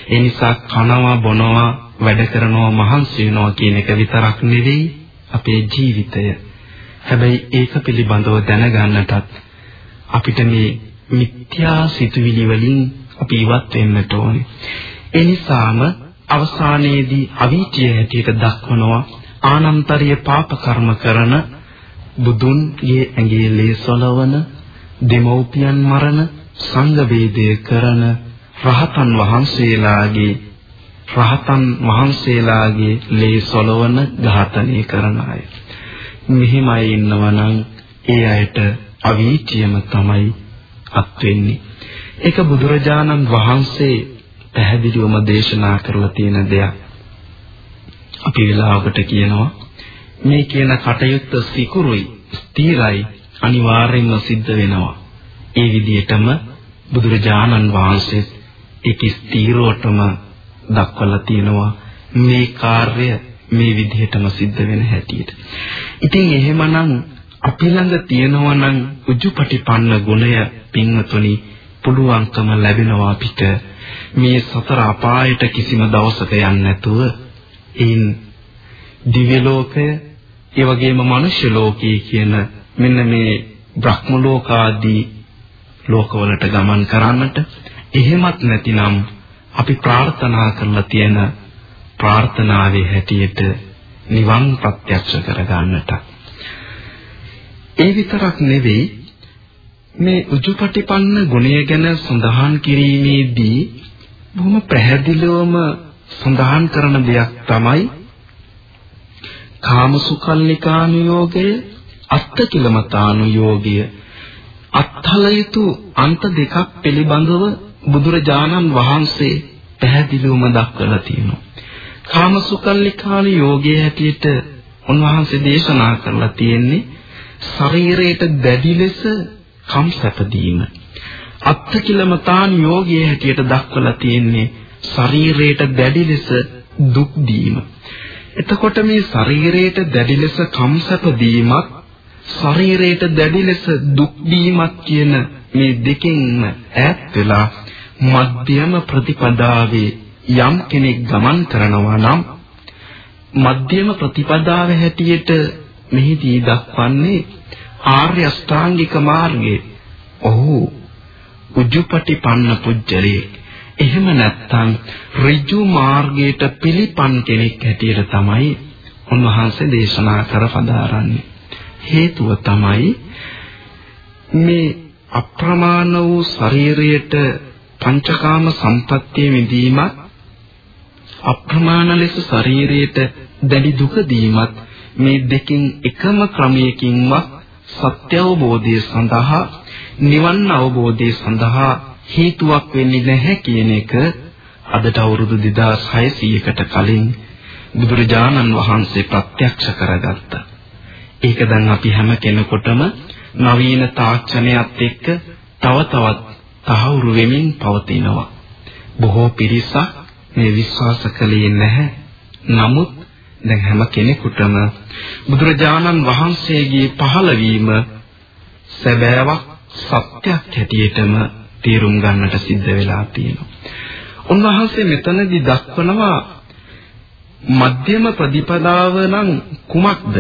D: ඒ නිසා කනවා බොනවා වැඩ කරනවා මහන්සි වෙනවා කියන එක විතරක් නෙවෙයි අපේ ජීවිතය. හැබැයි ඒක පිළිබඳව දැනගන්නටත් අපිට මේ මිත්‍යා සිතුවිලි වලින් අපි ඉවත් වෙන්නට ඕනේ. ඒ නිසාම අවසානයේදී අවීචිය හැටියට දක්වනවා ආනන්තරීය පාප කර්ම කරන බුදුන්ගේ ඇඟේ ලේ සොලවන දෙමෝපියන් මරණ සංඝ වේදය කරන රහතන් වහන්සේලාගේ රහතන් වහන්සේලාගේ ලේ සොලවන ඝාතනය කරන අය. මෙහිමයි ඉන්නවනම් ඒ අයට අවීචියම තමයි අත් වෙන්නේ. ඒක බුදුරජාණන් වහන්සේ පැහැදිලිවම දේශනා කරලා තියෙන දෙයක්. අපි වෙලාවකට කියනවා මේ කියන කටයුත්ත සිකුරුයි, ස්ථිරයි, අනිවාර්යෙන්ම සිද්ධ වෙනවා. ඒ විදිහටම බුදුරජාණන් වහන්සේ ඒක ස්ථිරවටම දක්වලා තියෙනවා මේ කාර්ය මේ විදිහටම සිද්ධ වෙන හැටියට. ඉතින් එහෙමනම් අපි ළඟ තියෙනවා නම් උජුපටිපන්න ගුණය පින්වතුනි පුළුවන්කම ලැබෙනවා අපිට මේ සතර අපායට කිසිම දවසක යන්නේ නැතුව ඒන් දිව්‍ය ලෝකය ඒ වගේම මනුෂ්‍ය ලෝකයේ කියන මෙන්න මේ බ්‍රහ්ම ලෝකාදී ලෝකවලට ගමන් කරන්නට එහෙමත් නැතිනම් අපි ප්‍රාර්ථනා කරලා තියෙන ප්‍රාර්ථනාවේ හැටියට නිවන් ප්‍රත්‍යක්ෂ කරගන්නට. ඒ විතරක් නෙවෙයි මේ උජුපටිපන්න ගුණය ගැන සඳහන් කිරීමේදී බොහොම පැහැදිලිවම සඳහන් කරන දෙයක් තමයි කාමසුකල්ලිකානුയോഗය අත්තකිලමතානුയോഗය අත්හල යුතු අන්ත දෙකක් පිළිබඳව බුදුරජාණන් වහන්සේ පැහැදිලිවම දක්වලා තියෙනවා. කාමසුකල්ලිකාන යෝගයේ හැටියට උන්වහන්සේ දේශනා කරලා තියෙන්නේ ශරීරයට දැඩි ලෙස කම්සපදීම. අත්තකිලමතාන් යෝගයේ හැටියට දක්වලා තියෙන්නේ ශරීරයට දැඩි ලෙස දුක් දීම. එතකොට මේ ශරීරයට දැඩි ලෙස කම්සපදීමත් ශරීරයට දැඩි ලෙස දුක් දීමත් කියන මේ දෙකෙන්ම ඈත් වෙලා මධ්‍යම ප්‍රතිපදාවේ යම් කෙනෙක් ගමන් කරනවා නම් මධ්‍යම ප්‍රතිපදාව හැටියට මෙහිදී දක්වන්නේ ආර්ය අෂ්ටාංගික මාර්ගයේ ඔහු උජුපටිපන්න පුජ්‍යලේ. එහෙම නැත්නම් ඍජු මාර්ගයට පිළිපන් කෙනෙක් හැටියට තමයි උන්වහන්සේ දේශනා කර පදාරන්නේ හේතුව තමයි මේ අප්‍රමාණ වූ ශරීරයට පංචකාම සම්පත්තිය විඳීමත් අප්‍රමාණ ලෙස ශරීරයට දැඩි දුක දීමත් මේ දෙකින් එකම ක්‍රමයකින්වත් සත්‍ය අවබෝධය සඳහා නිවන් අවබෝධය සඳහා හේතුවක් වෙන්නේ නැහැ කියන එක අදට අවුරුදු 2600කට කලින් බුදුරජාණන් වහන්සේ ප්‍රත්‍යක්ෂ කරගත්තා. ඒක දැන් අපි හැම කෙනෙකුටම නවීන තාක්ෂණයත් එක්ක තව තවත් තහවුරු වෙමින් පවතිනවා. බොහෝ පිරිසක් මේ විශ්වාස කළේ නැහැ. නමුත් දැන් හැම කෙනෙකුටම බුදුරජාණන් වහන්සේගේ පහළවීම සැබෑවක් සත්‍යයක් හැටියටම තේරුම් ගන්නට සිද්ධ වෙලා තියෙනවා. උන්වහන්සේ මෙතනදී දක්වනවා මධ්‍යම ප්‍රතිපදාව නම් කුමක්ද?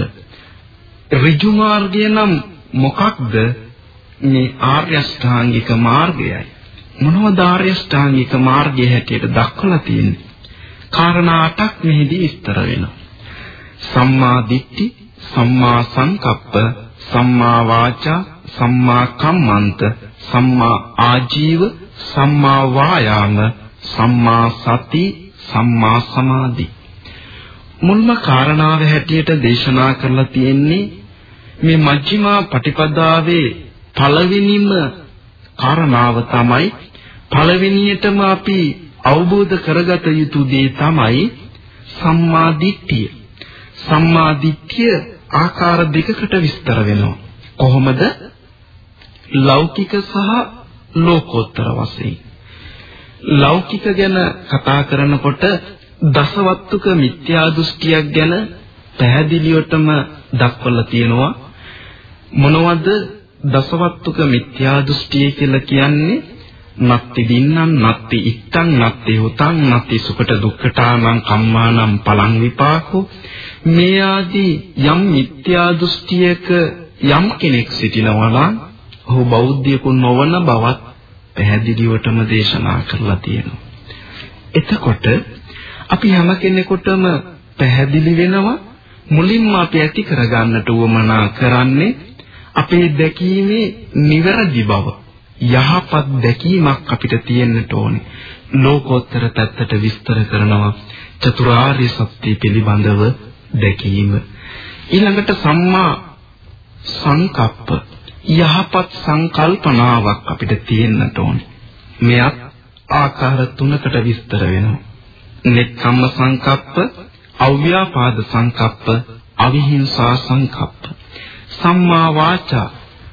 D: ඍජු මාර්ගය නම් මොකක්ද? මේ ආර්ය අෂ්ටාංගික මාර්ගයයි. මොනවද ආර්ය අෂ්ටාංගික මාර්ගය හැටියට දක්වලා තියෙන්නේ? කාරණා අටක් මෙහිදී විස්තර වෙනවා. සම්මා දිට්ඨි, සම්මා සංකප්ප, සම්මා වාචා, සම්මා කම්මන්ත, සම්මා ආජීව, සම්මා වායාම, සම්මා සති, සම්මා සමාධි. මුල්ම කාරණාව හැටියට දේශනා කරලා තියෙන්නේ මේ මජ්ක්‍ධිමා පටිපදාවේ පළවෙනිම කාරණාව තමයි පළවෙනියටම අපි අවබෝධ කරගත යුතු දේ තමයි සම්මා දිට්ඨිය. සම්මා දිට්ඨිය ආකාර දෙකකට විස්තර වෙනවා. කොහොමද? ලෞකික සහ ලෝකෝත්තර වශයෙන්. ලෞකික ගැන කතා කරනකොට දසවත්තුක මිත්‍යා දෘෂ්ටියක් ගැන පැහැදිලිවටම දක්වලා තියෙනවා. මොනවද දසවත්තුක මිත්‍යා දෘෂ්ටිය කියලා කියන්නේ? නත්ති දින්නම් නත්ති ඉත්තං නත්ති හුතං නත්ති සුකට දුක්ඛටානම් කම්මානම් පලං විපාකෝ මේ ආදී යම් මිත්‍යා දෘෂ්ටියක යම් කෙනෙක් සිටිනවා නම් ඔහු බෞද්ධයෙකු නොවන බවත් පැහැදිලිවටම දේශනා කරලා තියෙනවා. එතකොට අපි හැම කෙනෙකුටම පැහැදිලි වෙනවා මුලින්ම අපි ඇති කරගන්නට උවමනා කරන්නේ අපේ දැකීමේ නිවැරදි බව. යහපත් දැකීමක් අපිට තියෙන්නට ඕනේ. ලෝකෝත්තර පැත්තට විස්තර කරනවා චතුරාර්ය සත්‍ය පිළිබඳව දැකීම. ඊළඟට සම්මා සංකප්ප යහපත් සංකල්පනාවක් අපිට තියෙන්නට ඕනේ. මෙයත් ආකාර තුනකට විස්තර වෙනවා. නෙක්ඛම්ම සංකප්ප, අව්‍යාපාද සංකප්ප, අවිහිංසා සංකප්ප. සම්මා වාචා,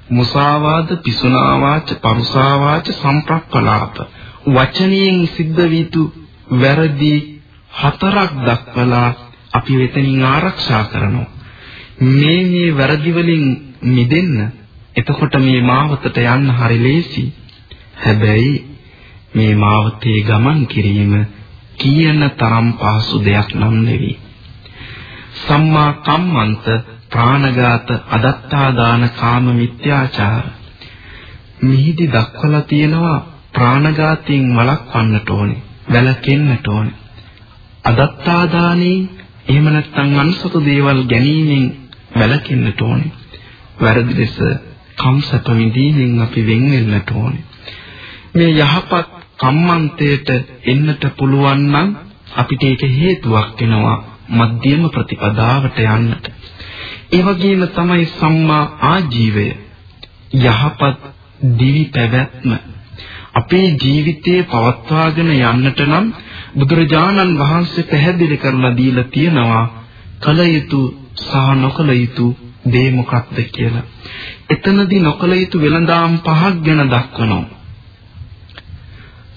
D: මුසාවාද, පිසුනා වාච, පරුසා වාච, සම්ප්‍රප්පලාප. වචනයෙන් සිද්ධ වීතු වැරදි හතරක් දක්වලා අපි වෙතනින් ආරක්ෂා කරනවා. මේ මේ වැරදි වලින් මිදෙන්න එතකොට මේ මාවතට යන්න හරි ලේසි. හැබැයි මේ මාවතේ ගමන් කිරීම කියන තරම් පහසු දෙයක් නම් නෙවෙයි. සම්මා කම්මන්ත ප්‍රාණඝාත අදත්තාදාන කාම මිත්‍යාචාර. මිහිදි දක්වලා තියෙනවා ප්‍රාණඝාතයෙන් වළක්වන්නට ඕනේ වැළකෙන්නට ඕනේ. අදත්තාදානෙන් එහෙම නැත්නම් අන්සතු දේවල් ගැනීමෙන් වැළකෙන්නට ඕනේ. වැරදි ලෙස කම්සප විඳීමෙන් අපි වෙන් වෙන්නට ඕනේ. මේ යහපත් කම්මන්තයට එන්නට පුළුවන් නම් අපිට ඒක හේතුවක් වෙනවා මධ්‍යම ප්‍රතිපදාවට යන්නට. ඒ වගේම තමයි සම්මා ආජීවය යහපත් දිවි පැවැත්ම අපේ ජීවිතයේ පවත්වාගෙන යන්නට නම් බුදුරජාණන් වහන්සේ පැහැදිලි කරලා දීලා තියෙනවා කල යුතු සහ නොකල යුතු දේ මොකක්ද කියලා. එතනදී නොකල යුතු වෙළඳාම් පහක් ගැන දක්වනවා.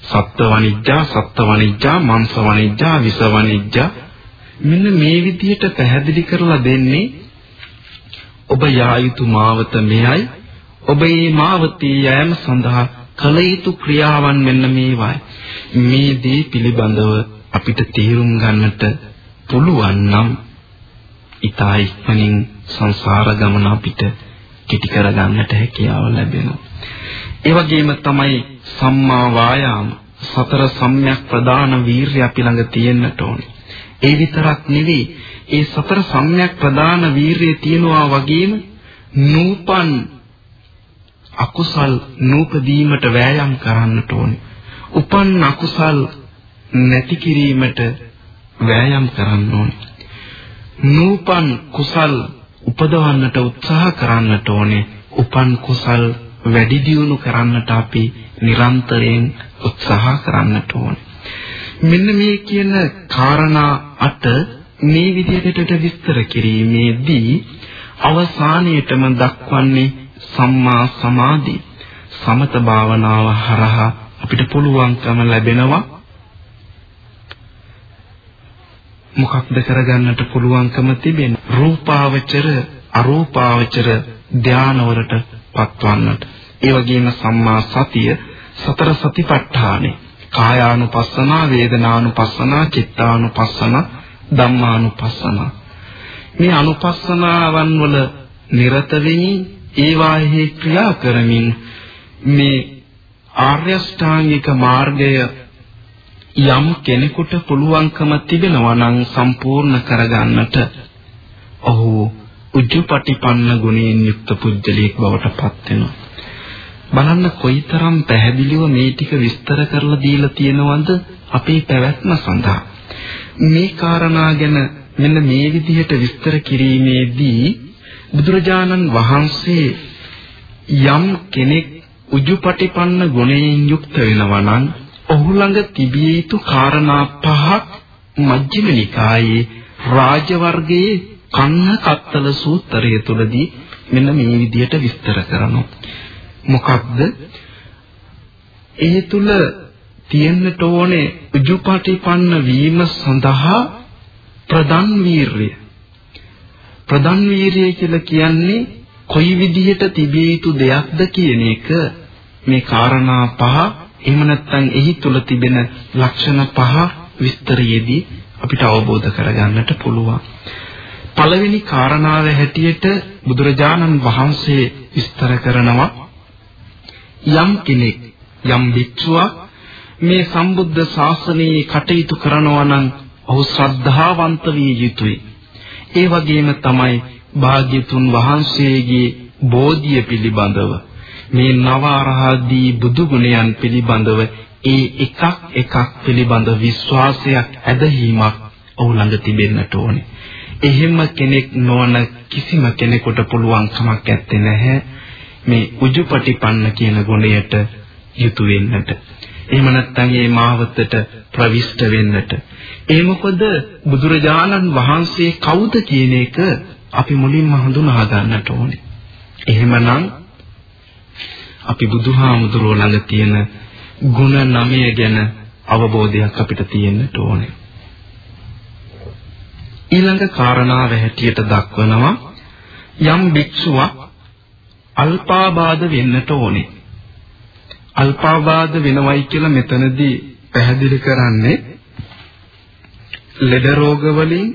D: සත්ත්ව වනිජ්ජා, සත්ත්ව වනිජ්ජා, මාංශ වනිජ්ජා, විස වනිජ්ජා මෙන්න මේ විදිහට පැහැදිලි කරලා දෙන්නේ ඔබ යා යුතු මාවත මෙයයි ඔබ මේ මාවතේ යෑම සඳහා කල යුතු ක්‍රියාවන් මෙන්න මේවායි මේ දේ පිළිබඳව අපිට තේරුම් ගන්නට පුළුවන් නම් ඊතා ඉක්මනින් සංසාර ගමන අපිට කිටි කරගන්නට හැකියාව ලැබෙනවා. ඒ වගේම තමයි සම්මා වායාම සතර සම්‍යක් ප්‍රදාන වීරිය අපි ළඟ තියෙන්නට ඕනේ. ඒ විතරක් නෙවෙයි ඒ සතර සම්‍යක් ප්‍රදාන වීරිය තියනවා වගේම නූපන් අකුසල් නූපදීමට වෑයම් කරන්නට ඕනේ. උපන් අකුසල් නැති කිරීමට වෑයම් කරන්න ඕනේ. නූපන් කුසල් උපදවන්නට උත්සාහ කරන්නට ඕනේ. උපන් කුසල් වැඩි දියුණු කරන්නට අපි නිරන්තරයෙන් උත්සාහ කරන්නට ඕනේ. මෙන්න මේ කියන කාරණා අට මේ විදිහට විස්තර කිරීමේදී අවසානයේටම දක්වන්නේ සම්මා සමාධි. සමත භාවනාව හරහා අපිට පුළුවන්කම ලැබෙනවා. මොකක්ද කරගන්නට පුළුවන්කම තිබෙන රූපාවචර අරූපාවචර ධානවලට පත්වන්නට. ඒ වගේම සම්මා සතිය සතර සතිපට්ඨානේ කායානුපස්සනා වේදනානුපස්සනා චිත්තානුපස්සනා ධම්මානුපස්සනා මේ අනුපස්සනාවන් වල නිරත වෙමින් ඒවාෙහි ක්‍රියා කරමින් මේ ආර්ය ශ්‍රාංගික මාර්ගය යම් කෙනෙකුට පුළුවන්කම තිබෙනවා නම් සම්පූර්ණ කරගන්නට ඔහු උජුපටිපන්න ගුණයෙන් යුක්ත පුජ්‍යලයක් බවට පත් වෙනවා. බලන්න කොයිතරම් පැහැදිලිව මේ ටික විස්තර කරලා දීලා තියෙනවද අපේ පැවැත්ම සඳහා. මේ කාරණා ගැන මෙන්න මේ විදිහට විස්තර කිරීමේදී බුදුරජාණන් වහන්සේ යම් කෙනෙක් උජුපටිපන්න ගුණයෙන් යුක්ත වෙනවා නම් ඔහු ළඟ තිබිය යුතු කාරණා පහක් මජ්ක්‍ධිම නිකායේ රාජ වර්ගයේ කන්න කත්තල සූත්‍රය තුලදී මෙන්න මේ විදිහට විස්තර කරනවා. මොකක්ද? ඒ තුල තියෙන්නට ඕනේ උජුපටිපන්න වීම සඳහා ප්‍රධාන වීරිය. ප්‍රධාන වීරිය කියලා කියන්නේ කොයි විදිහට තිබිය යුතු දෙයක්ද කියන එක මේ காரணා පහ එහෙම නැත්නම් එහි තුල තිබෙන ලක්ෂණ පහ විස්තරයේදී අපිට අවබෝධ කරගන්නට පුළුවන්. පළවෙනි කාරණාව හැටියට බුදුරජාණන් වහන්සේ විස්තර කරනවා යම් කෙනෙක් යම් භික්ෂුවක් මේ සම්බුද්ධ ශාසනයේ කටයුතු කරනවා නම් ඔහු ශ්‍රද්ධාවන්ත විය යුතුයි. ඒ වගේම තමයි භාග්‍යතුන් වහන්සේගේ බෝධිය පිළිබඳව මේ නව අරහදී බුදු ගුණයන් පිළිබඳව ඒ එකක් එකක් පිළිබඳ විශ්වාසයක් ඇදහිීමක් ඔහු ළඟ තිබෙන්නට ඕනේ. එහෙම කෙනෙක් නොවන කිසිම කෙනෙකුට පුළුවන් කමක් නැත්තේ නැහැ මේ උජුපටිපන්න කියන ගුණයට යුතු වෙන්නට. එහෙම නැත්නම් මේ මාවතට ප්‍රවිෂ්ඨ වෙන්නට. ඒ මොකද බුදුරජාණන් වහන්සේ කවුද කියන එක අපි මුලින්ම හඳුනා ගන්නට ඕනේ. එහෙමනම් අපි බුදුහාමුදුරුවෝ ළඟ තියෙන ಗುಣ නමය ගැන අවබෝධයක් අපිට තියෙන්නට ඕනේ. ඊළඟ කාරණාව හැටියට දක්වනවා යම් භික්ෂුවක් අල්පාබාධ වෙන්නට ඕනේ. අල්පාබාධ වෙනවයි කියලා මෙතනදී පැහැදිලි කරන්නේ. ලෙඩ රෝග වලින්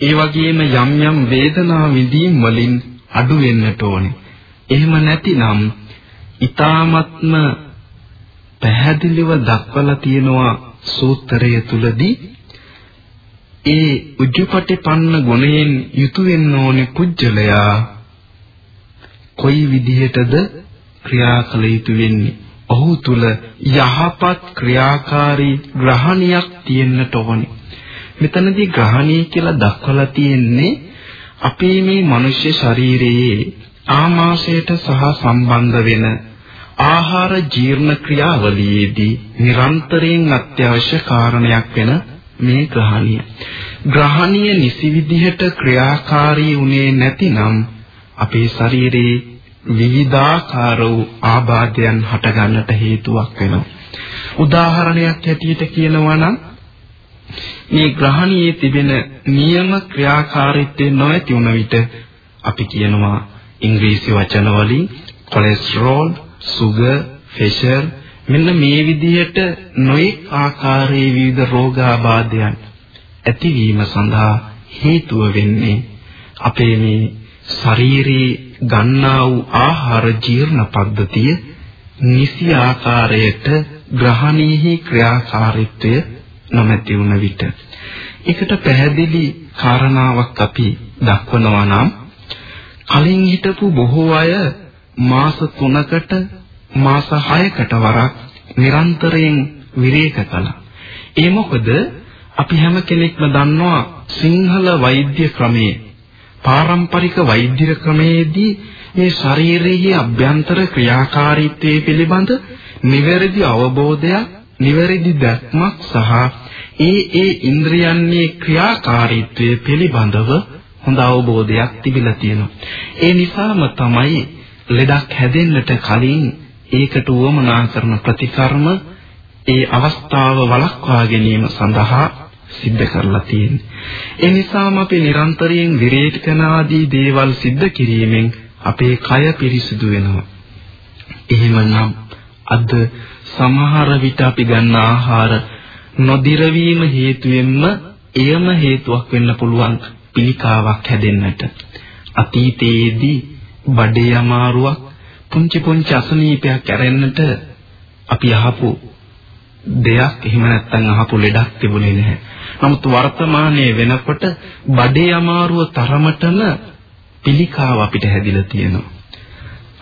D: ඒ වගේම යම් යම් වේදනා විඳීම් වලින් අඩු වෙන්නට ඕනේ. එහෙම නැතිනම් ඊ타මත්ම පැහැදිලිව දක්වලා තියෙනවා සූත්‍රය තුලදී ඒ උජුපටිපන්න ගුණයෙන් යුතු වෙන්න ඕනේ කුජලයා කොයි විදිහටද ක්‍රියා කළ යුතු වෙන්නේ? ඔහු තුල යහපත් ක්‍රියාකාරී ග්‍රහණියක් තියෙන්නට ඕනේ. මෙතනදී ග්‍රහණිය කියලා දක්වලා තියෙන්නේ අපේ මේ මනුෂ්‍ය ශරීරයේ ආමාශයට සහ සම්බන්ධ වෙන ආහාර ජීර්ණ ක්‍රියාවලියේදී නිරන්තරයෙන් අත්‍යවශ්‍ය කාරණයක් වෙන මේ ග්‍රහණිය. ග්‍රහණිය නිසි විදිහට ක්‍රියාකාරී වුණේ නැතිනම් අපේ ශරීරයේ විවිධාකාර වූ ආබාධයන් හටගන්නට හේතුවක් වෙනවා. උදාහරණයක් හැටියට කියනවා නම් මේ ග්‍රහණියේ තිබෙන නියම ක්‍රියාකාරීත්වය නොඇති වුණ විට අපි කියනවා ඉංග්‍රීසි වචන වලින් කොලෙස්ටරෝල්, සුගර්, ප්‍රෙෂර් මෙන්න මේ විදිහට නොඑක් ආකාරයේ විවිධ රෝගාබාධයන් ඇතිවීම සඳහා හේතුව වෙන්නේ අපේ මේ ශරීරේ ගන්නා වූ ආහාර ජීර්ණ පද්ධතිය නිසි ආකාරයට ග්‍රහණීහි ක්‍රියාකාරීත්වය නොමැති වුණ විට ඒකට පැහැදිලි කාරණාවක් අපි දක්වනවා නම් කලින් හිටපු බොහෝ අය මාස 3කට මාස 6කට වරක් නිරන්තරයෙන් විරේක කළා. ඒ මොකද අපි හැම කෙනෙක්ම දන්නවා සිංහල වෛද්‍ය ක්‍රමයේ පාරම්පරික වෛද්‍ය ක්‍රමයේදී මේ ශරීරයේ අභ්‍යන්තර ක්‍රියාකාරීත්වය පිළිබඳ නිවැරදි අවබෝධයක් නිවැරදි දැක්මක් සහ ඒ ඒ ඉන්ද්‍රියන්ගේ ක්‍රියාකාරීත්වය පිළිබඳව හොඳ අවබෝධයක් තිබිලා තියෙනවා. ඒ නිසාම තමයි ලෙඩක් හැදෙන්නට කලින් ඒකට උවමනා කරන ප්‍රතිකර්ම ඒ අවස්ථාව වළක්වා ගැනීම සඳහා සිද්ධ කරලා තියෙන්නේ. ඒ නිසාම අපි නිරන්තරයෙන් විරේචන ආදී දේවල් සිද්ධ කිරීමෙන් අපේ කය පිරිසිදු වෙනවා. එහෙමනම් අද සමහර විට අපි ගන්න ආහාර නොදිරවීම හේතුවෙන්ම එයම හේතුවක් වෙන්න පුළුවන් පිළිකාවක් හැදෙන්නට. අතීතයේදී බඩේ අමාරුවක් පුංචි පුංචි අසනීපයක් ඇරෙන්නට අපි අහපු දෙයක් එහෙම නැත්නම් අහපු ලෙඩක් තිබුණේ නැහැ. නමුත් වර්තමානයේ වෙනකොට බඩේ අමාරුව තරමටම පිළිකාව අපිට හැදිලා තියෙනවා.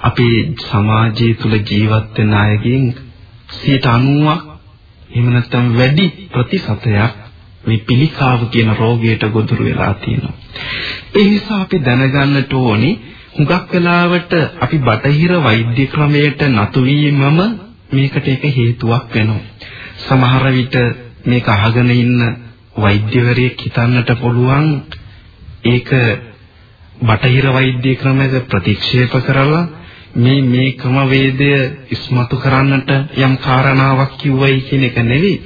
D: අපේ සමාජය තුල ජීවත් වෙන අයගෙන් 90ක් එහෙම නැත්නම් වැඩි ප්‍රතිශතයක් මේ පිළිකාව කියන රෝගයට ගොදුරු වෙලා තියෙනවා. ඒ නිසා අපි දැනගන්නට ඕනේ හුඟක් වෙලාවට අපි බටහිර වෛද්‍ය ක්‍රමයට නතු වීමම මේකට එක හේතුවක් වෙනවා. සමහර විට මේක අහගෙන ඉන්න වෛද්‍යවරයෙක් හිතන්නට පුළුවන් ඒක බටහිර වෛද්‍ය ක්‍රමයක ප්‍රතික්ෂේප කරලා මේ මේ ක්‍රමවේදය ඉස්මතු කරන්නට යම් කාරණාවක් කිව්වයි කියන එක නෙවෙයි.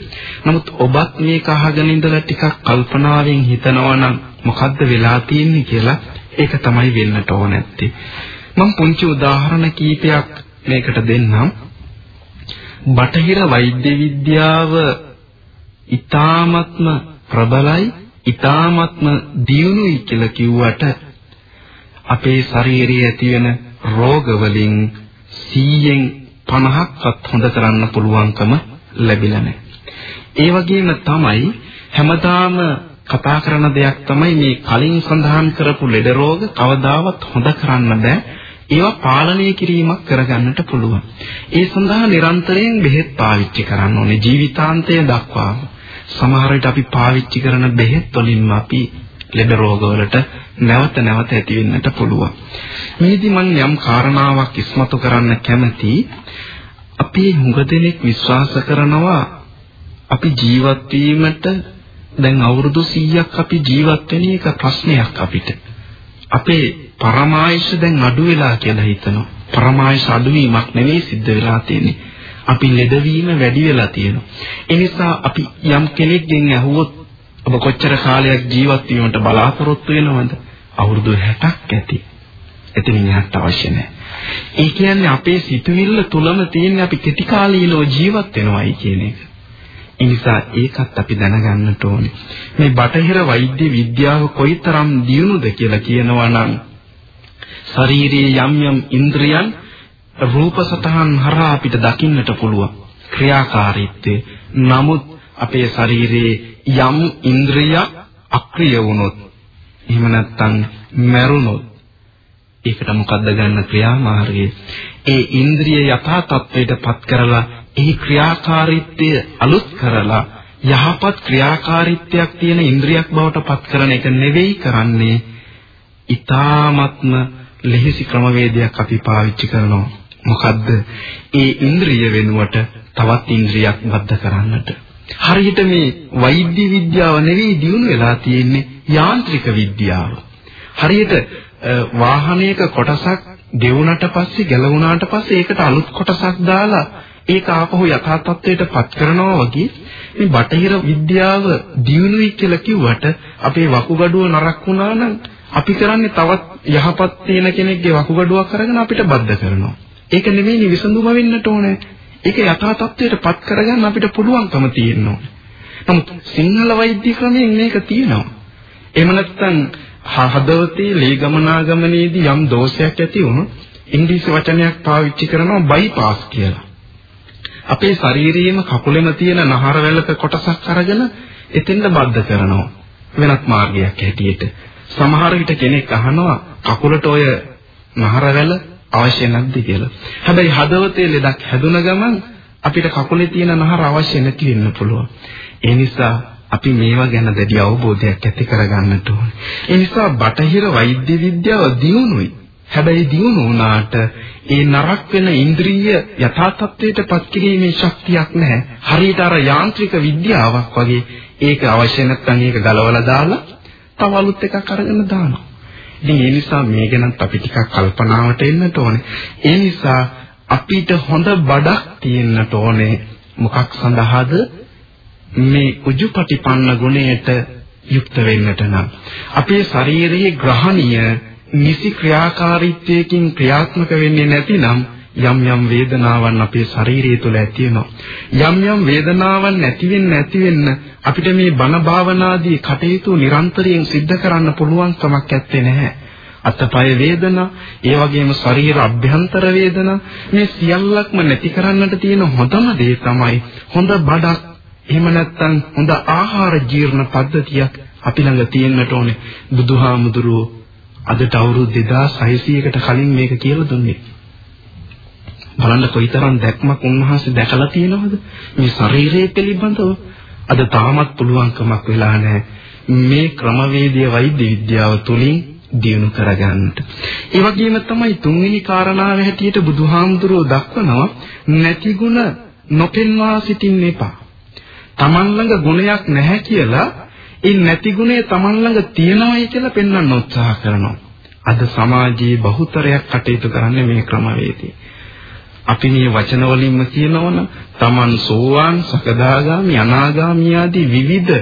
D: නමුත් ඔබත් මේක අහගෙන ඉඳලා ටිකක් කල්පනාවෙන් හිතනවා නම් මොකද්ද වෙලා තියෙන්නේ කියලා ඒක තමයි වෙන්නට ඕන නැත්තේ. මම පුංචි උදාහරණ කීපයක් මේකට දෙන්නම්. බටහිර වෛද්‍ය විද්‍යාව ඊ타ත්ම ප්‍රබලයි ඊ타ත්ම දියුණුයි කියලා කිව්වට අපේ ශරීරයේ ඇතිවෙන රෝග වලින් 100න් 50ක්වත් හොඳ කරන්න පුළුවන්කම ලැබිලා නැහැ. ඒ වගේම තමයි හැමදාම කතා කරන දෙයක් තමයි මේ කලින් සඳහන් කරපු ලෙඩ රෝග කවදාවත් හොඳ කරන්න බෑ. ඒවා පාලනය කිරීමක් කරගන්නට පුළුවන්. ඒ සඳහා නිරන්තරයෙන් බෙහෙත් පාවිච්චි කරන්න ඕනේ ජීවිතාන්තය දක්වාම. සමහර විට අපි පාවිච්චි කරන බෙහෙත් වලින්ම අපි ලෙඩ රෝගවලට නැවත නැවත ඇති වෙන්නට පුළුවන්. මේදී මම යම් කාරණාවක් ඉස්මතු කරන්න කැමති. අපි හුඟ දෙනෙක් විශ්වාස කරනවා අපි ජීවත් වීමට දැන් අවුරුදු 100ක් අපි ජීවත් වෙන එක ප්‍රශ්නයක් අපිට. අපේ පරමායුෂ දැන් අඩු වෙලා කියලා හිතනවා. පරමායුෂ අඩුවීමක් නෙවෙයි සිද්ධ වෙලා තියෙන්නේ. අපි ලෙඩවීම වැඩි වෙලා තියෙනවා. ඒ නිසා අපි යම් කෙනෙක්ගෙන් අහුවොත් ඔබ කොච්චර කාලයක් ජීවත් වීමට බලාපොරොත්තු වෙනවද? අවුරුදු 60ක් ඇති. එතනින් එහාට අවශ්‍ය නැහැ. ඒ කියන්නේ අපේ සිතුවිල්ල තුලම තියෙන අපි කෙටි කාලීනව ජීවත් වෙනවයි කියන එක. ඒ නිසා ඒකත් අපි දැනගන්නට ඕනේ. මේ බටහිර වෛද්‍ය විද්‍යාව කොයිතරම් දියුණුද කියලා කියනවා නම් ශරීරයේ යම් යම් ඉන්ද්‍රියන් රූප සතහන් හරහා අපිට දකින්නට පුළුවන් ක්‍රියාකාරීත්වය. නමුත් අපේ ශරීරයේ යම් ඉන්ද්‍රියක් අක්‍රිය වුණොත් එහෙම නැත්නම් මැරුණොත් ඒකට මොකද්ද ගන්න ක්‍රියාමාර්ගය? ඒ ඉන්ද්‍රිය යථා තත්වයට පත් කරලා එහි ක්‍රියාකාරීත්වය අලුත් කරලා යහපත් ක්‍රියාකාරීත්වයක් තියෙන ඉන්ද්‍රියක් බවට පත් කරන එක නෙවෙයි කරන්නේ. ඊ타ත්ම ලෙහිසි ක්‍රමවේදයක් අපි පාවිච්චි කරනවා. මොකද්ද? ඒ ඉන්ද්‍රිය වෙනුවට තවත් ඉන්ද්‍රියක් බද්ධ කරන්නට. හරියට මේ වෛද්‍ය විද්‍යාව නෙවෙයි දියුණු වෙලා තියෙන්නේ යාන්ත්‍රික විද්‍යාව. හරියට වාහනයක කොටසක් ගෙවුනට පස්සේ ගැලවුණාට පස්සේ ඒකට අලුත් කොටසක් දාලා ඒක ආපහු යථා තත්ත්වයට පත් කරනවා වගේ මේ බටහිර විද්‍යාව දියුණුවයි කියලා කිව්වට අපේ වකුගඩුව නරක් වුණා නම් අපි කරන්නේ තවත් යහපත් තියෙන කෙනෙක්ගේ වකුගඩුවක් අරගෙන අපිට බද්ධ කරනවා. ඒක නෙමෙයි විසඳුම වෙන්නට ඕනේ. ඒක යථා තත්ත්වයට පත් කරගන්න අපිට පුළුවන්කම තියෙනවා. නමුත් සිංහල වෛද්‍ය ක්‍රමයෙන් මේක තියෙනවා. එහෙම නැත්නම් හදවතේ ලේ ගමනාගමනයේදී යම් දෝෂයක් ඇති වුණොත් ඉංග්‍රීසි වචනයක් පාවිච්චි කරනවා බයිපාස් කියලා. අපේ ශරීරයේම කකුලෙම තියෙන නහරවැලක කොටසක් අරගෙන එතෙන්ද බද්ධ කරනවා. වෙනත් මාර්ගයක් හැටියට. සමහර විට කෙනෙක් අහනවා කකුලට ඔය නහරවැල අවශ්‍ය නැද්ද කියලා. හැබැයි හදවතේ ලෙඩක් හැදුන ගමන් අපිට කකුලේ තියෙන නහර අවශ්‍ය නැති වෙන්න පුළුවන්. ඒ නිසා අපි මේවා ගැන දැඩි අවබෝධයක් ඇති කරගන්නට ඕනේ. ඒ නිසා බටහිර වෛද්‍ය විද්‍යාව දියුණුයි. හැබැයි දියුණු වුණාට ඒ නරක වෙන ඉන්ද්‍රිය යථා තත්ත්වයට පත් කිරීමේ ශක්තියක් නැහැ. හරියට අර යාන්ත්‍රික විද්‍යාවක් වගේ ඒක අවශ්‍ය නැත්නම් ඒක ගලවලා දාලා තව අලුත් එකක් අරගෙන දානවා. ඉතින් ඒ නිසා මේ ගැනත් අපි ටිකක් කල්පනාවට එන්නට ඕනේ. ඒ නිසා අපිට හොඳ බඩක් තියෙන්නට ඕනේ. මොකක් සඳහාද? මේ උජුපටිපන්න ගුණයට යුක්ත වෙන්නට නම් අපේ ශරීරයේ ග්‍රහණීය නිසි ක්‍රියාකාරීත්වයකින් ක්‍රියාත්මක වෙන්නේ නැතිනම් යම් යම් වේදනාවන් අපේ ශරීරය තුළ ඇති වෙනවා. යම් යම් වේදනාවන් නැති වෙන්න නැති වෙන්න අපිට මේ බණ භාවනාදී කටයුතු නිරන්තරයෙන් සිද්ධ කරන්න පුළුවන් කමක් නැත්තේ නැහැ. අතපය වේදනා ඒ වගේම ශරීර අභ්‍යන්තර වේදනා මේ සියල්ලක්ම නැති කරන්නට තියෙන හොඳම දේ තමයි හොඳ බඩක් එහෙම නැත්නම් හොඳ ආහාර ජීර්ණ පද්ධතියක් අපි ළඟ තියෙන්නට ඕනේ. බුදුහාමුදුරුවෝ අදට අවුරුදු 2600කට කලින් මේක කියලා දුන්නේ. බලන්න කොයිතරම් දැක්මක් උන්වහන්සේ දැකලා තියෙනවද මේ ශරීරය පිළිබඳව අද තාමත් පුළුවන්කමක් වෙලා නැහැ මේ ක්‍රමවේදීය වෛද්‍ය විද්‍යාව තුලින් දියුණු කරගන්නට. ඒ වගේම තමයි තුන්වෙනි කාරණාව හැටියට බුදුහාමුදුරුවෝ දක්වනවා නැති ಗುಣ නොපෙන්වා සිටින්න එපා. Taman ළඟ ගුණයක් නැහැ කියලා ඒ නැති ගුණය Taman ළඟ තියෙනවයි කියලා පෙන්වන්න උත්සාහ කරනවා. අද සමාජයේ බහුතරයක් කටයුතු කරන්නේ මේ ක්‍රමවේදී. අපි මේ වචන වලින්ම කියනවනම් Taman සෝවාන් සකදාගාමි අනාගාමි ආදී විවිධ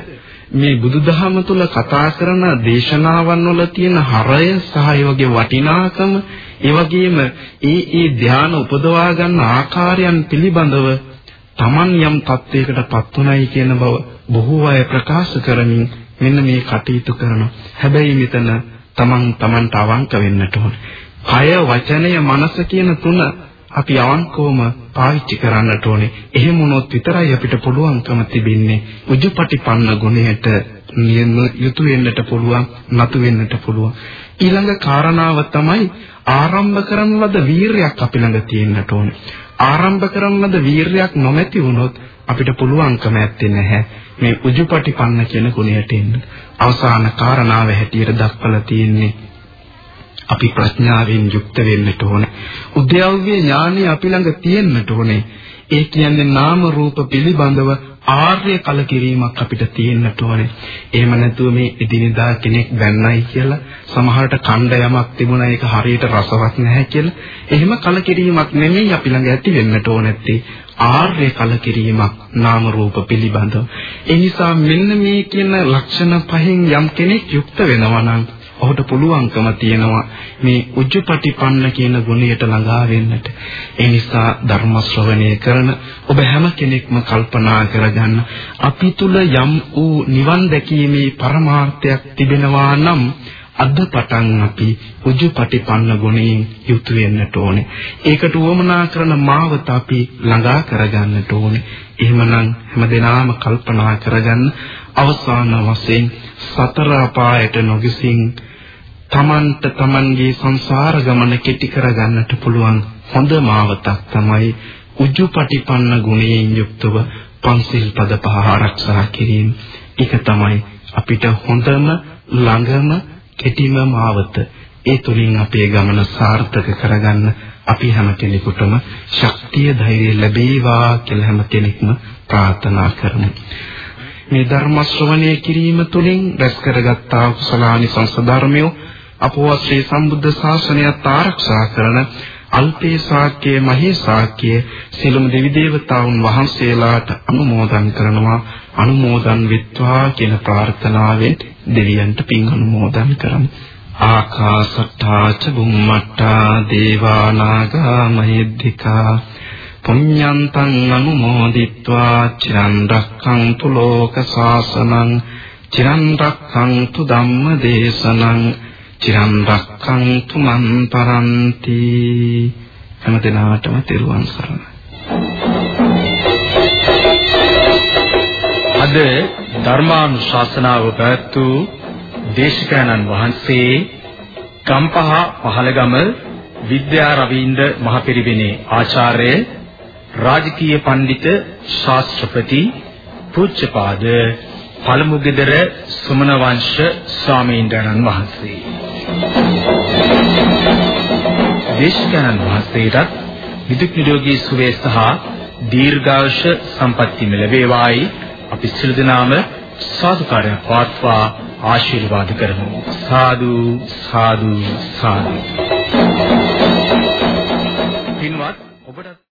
D: මේ බුදුදහම තුල කතා කරන දේශනාවන් වල තියෙන හරය සහ ඒ වගේ වටිනාකම ඒ වගේම ඒ ඒ ධාන උපදවා ගන්න ආකාරයන් පිළිබඳව Taman යම් තත්වයකටපත් උනායි කියන බව බොහෝ අය ප්‍රකාශ කරමින් මෙන්න මේ කටයුතු කරනවා. හැබැයි මෙතන Taman Tamanට අවංක වෙන්නට ඕන. කය වචනය මනස කියන තුන අපි අවංකවම පාවිච්චි කරන්නට ඕනේ. එහෙම වුණොත් විතරයි අපිට පුළුවන්කම තිබෙන්නේ උජුපටිපන්න ගුණයට නියම යුතු වෙන්නට පුළුවන්, නතු වෙන්නට පුළුවන්. ඊළඟ කාරණාව තමයි ආරම්භ කරන ලද වීරයක් අපි ළඟ තියෙන්නට ඕනේ. ආරම්භ කරන ලද වීරයක් නොමැති වුණොත් අපිට පුළුවන්කම ඇත්තේ නැහැ මේ උජුපටිපන්න කියන ගුණයට එන්න. අවසාන කාරණාව හැටියට දක්වලා තියෙන්නේ අපි ප්‍රඥාවෙන් යුක්ත වෙන්නට ඕනේ. උද්‍යව්‍ය ඥානය අපි ළඟ තියෙන්නට ඕනේ. ඒ කියන්නේ නාම රූප පිළිබඳව ආර්ය කලකිරීමක් අපිට තියෙන්නට ඕනේ. එහෙම නැතුව මේ එදිනෙදා කෙනෙක් වැන්නයි කියලා සමහරට කණ්ඩ යමක් තිබුණා ඒක හරියට රසවත් නැහැ කියලා එහෙම කලකිරීමක් නෙමෙයි අපි ළඟ ඇති වෙන්නට ඕන නැත්තේ ආර්ය කලකිරීමක් නාම රූප පිළිබඳව. ඒ නිසා මෙන්න මේ කියන ලක්ෂණ පහෙන් යම් කෙනෙක් යුක්ත වෙනවා නම් ඔහුට පුළුවන්කම තියෙනවා මේ උජ්ජපටිපන්න කියන ගුණයට ළඟා වෙන්නට. ඒ නිසා ධර්ම ශ්‍රවණය කරන ඔබ හැම කෙනෙක්ම කල්පනා කරගන්න අපි තුල යම් වූ නිවන් දැකීමේ පරමාර්ථයක් තිබෙනවා නම් අද පටන් අපි උජුපටිපන්න ගුණයෙන් යුතු වෙන්නට ඕනේ. ඒකට උවමනා කරන මාවත අපි ළඟා කරගන්නට ඕනේ. එහෙමනම් හැමදෙනාම කල්පනා කරගන්න අවසාන වශයෙන් සතර අපායට නොගිසින් තමන්ට තමන්ගේ සංසාර ගමන කෙටි කරගන්නට පුළුවන් හොඳ මාවතක් තමයි උජුපටිපන්න ගුණයෙන් යුක්තව පන්සිල් පද පහ ආරක්ෂා කිරීම. ඒක තමයි අපිට හොඳම ළඟම කෙටිම මාවත. ඒ තුලින් අපේ ගමන සාර්ථක කරගන්න අපි හැම කෙනෙකුටම ශක්තිය ධෛර්යය ලැබේවා කියලා හැම කෙනෙක්ම ප්‍රාර්ථනා කරමු. මේ ධර්ම ශ්‍රවණය කිරීම තුළින් රැස් කරගත්තා කුසලානි සංසධර්මය අපෝ ශ්‍රී සම්බුද්ධ ශාසනයත් ආරක්ෂා කරන අල්පේ ශාක්‍ය මහේ ශාක්‍ය සිළුම් දෙවි දේවතාවුන් වහන්සේලාට අනුමෝදන් කරනවා. අනුමෝදන් වෙත්වා කියන ප්‍රාර්ථනාවෙන් දෙවියන්ට පින් අනුමෝදන් කරමු. ආකාසට්ටා ච බුම්මට්ටා දේවා නාග මහිද්దికා පුඤ්ඤන්තං අනුමෝදිත්වා. චිරන් රක්ඛන්තු ලෝක ශාසනං. චිරන් රක්ඛන්තු ධම්ම දේශනං චිරන් රක්ඛන්තු මන් පරන්ති. හැම දිනාටම තෙරුවන් සරණයි.
B: අද ධර්මානුශාසනාව පැවැත්වූ දේශකයන්න් වහන්සේ ගම්පහ පහළගම විද්‍යා රවීන්ද්‍ර මහපිරිවෙනේ ආචාර්ය රාජකීය පඬිත ශාස්ත්‍රපති පූජ්‍යපාද පළමුගෙදර සුමන වංශ ස්වාමීන් වහන්සේ. දේශකයන් වහන්සේට විදුක් නිරෝගී සුවය සහ දීර්ඝාෂ සම්පatti ලැබේවායි අපි සියලු දෙනාම සාදුකාරය පාත්වා ආශිර්වාද කරමු. සාදු සාදු සාදු. පින්වත් ඔබට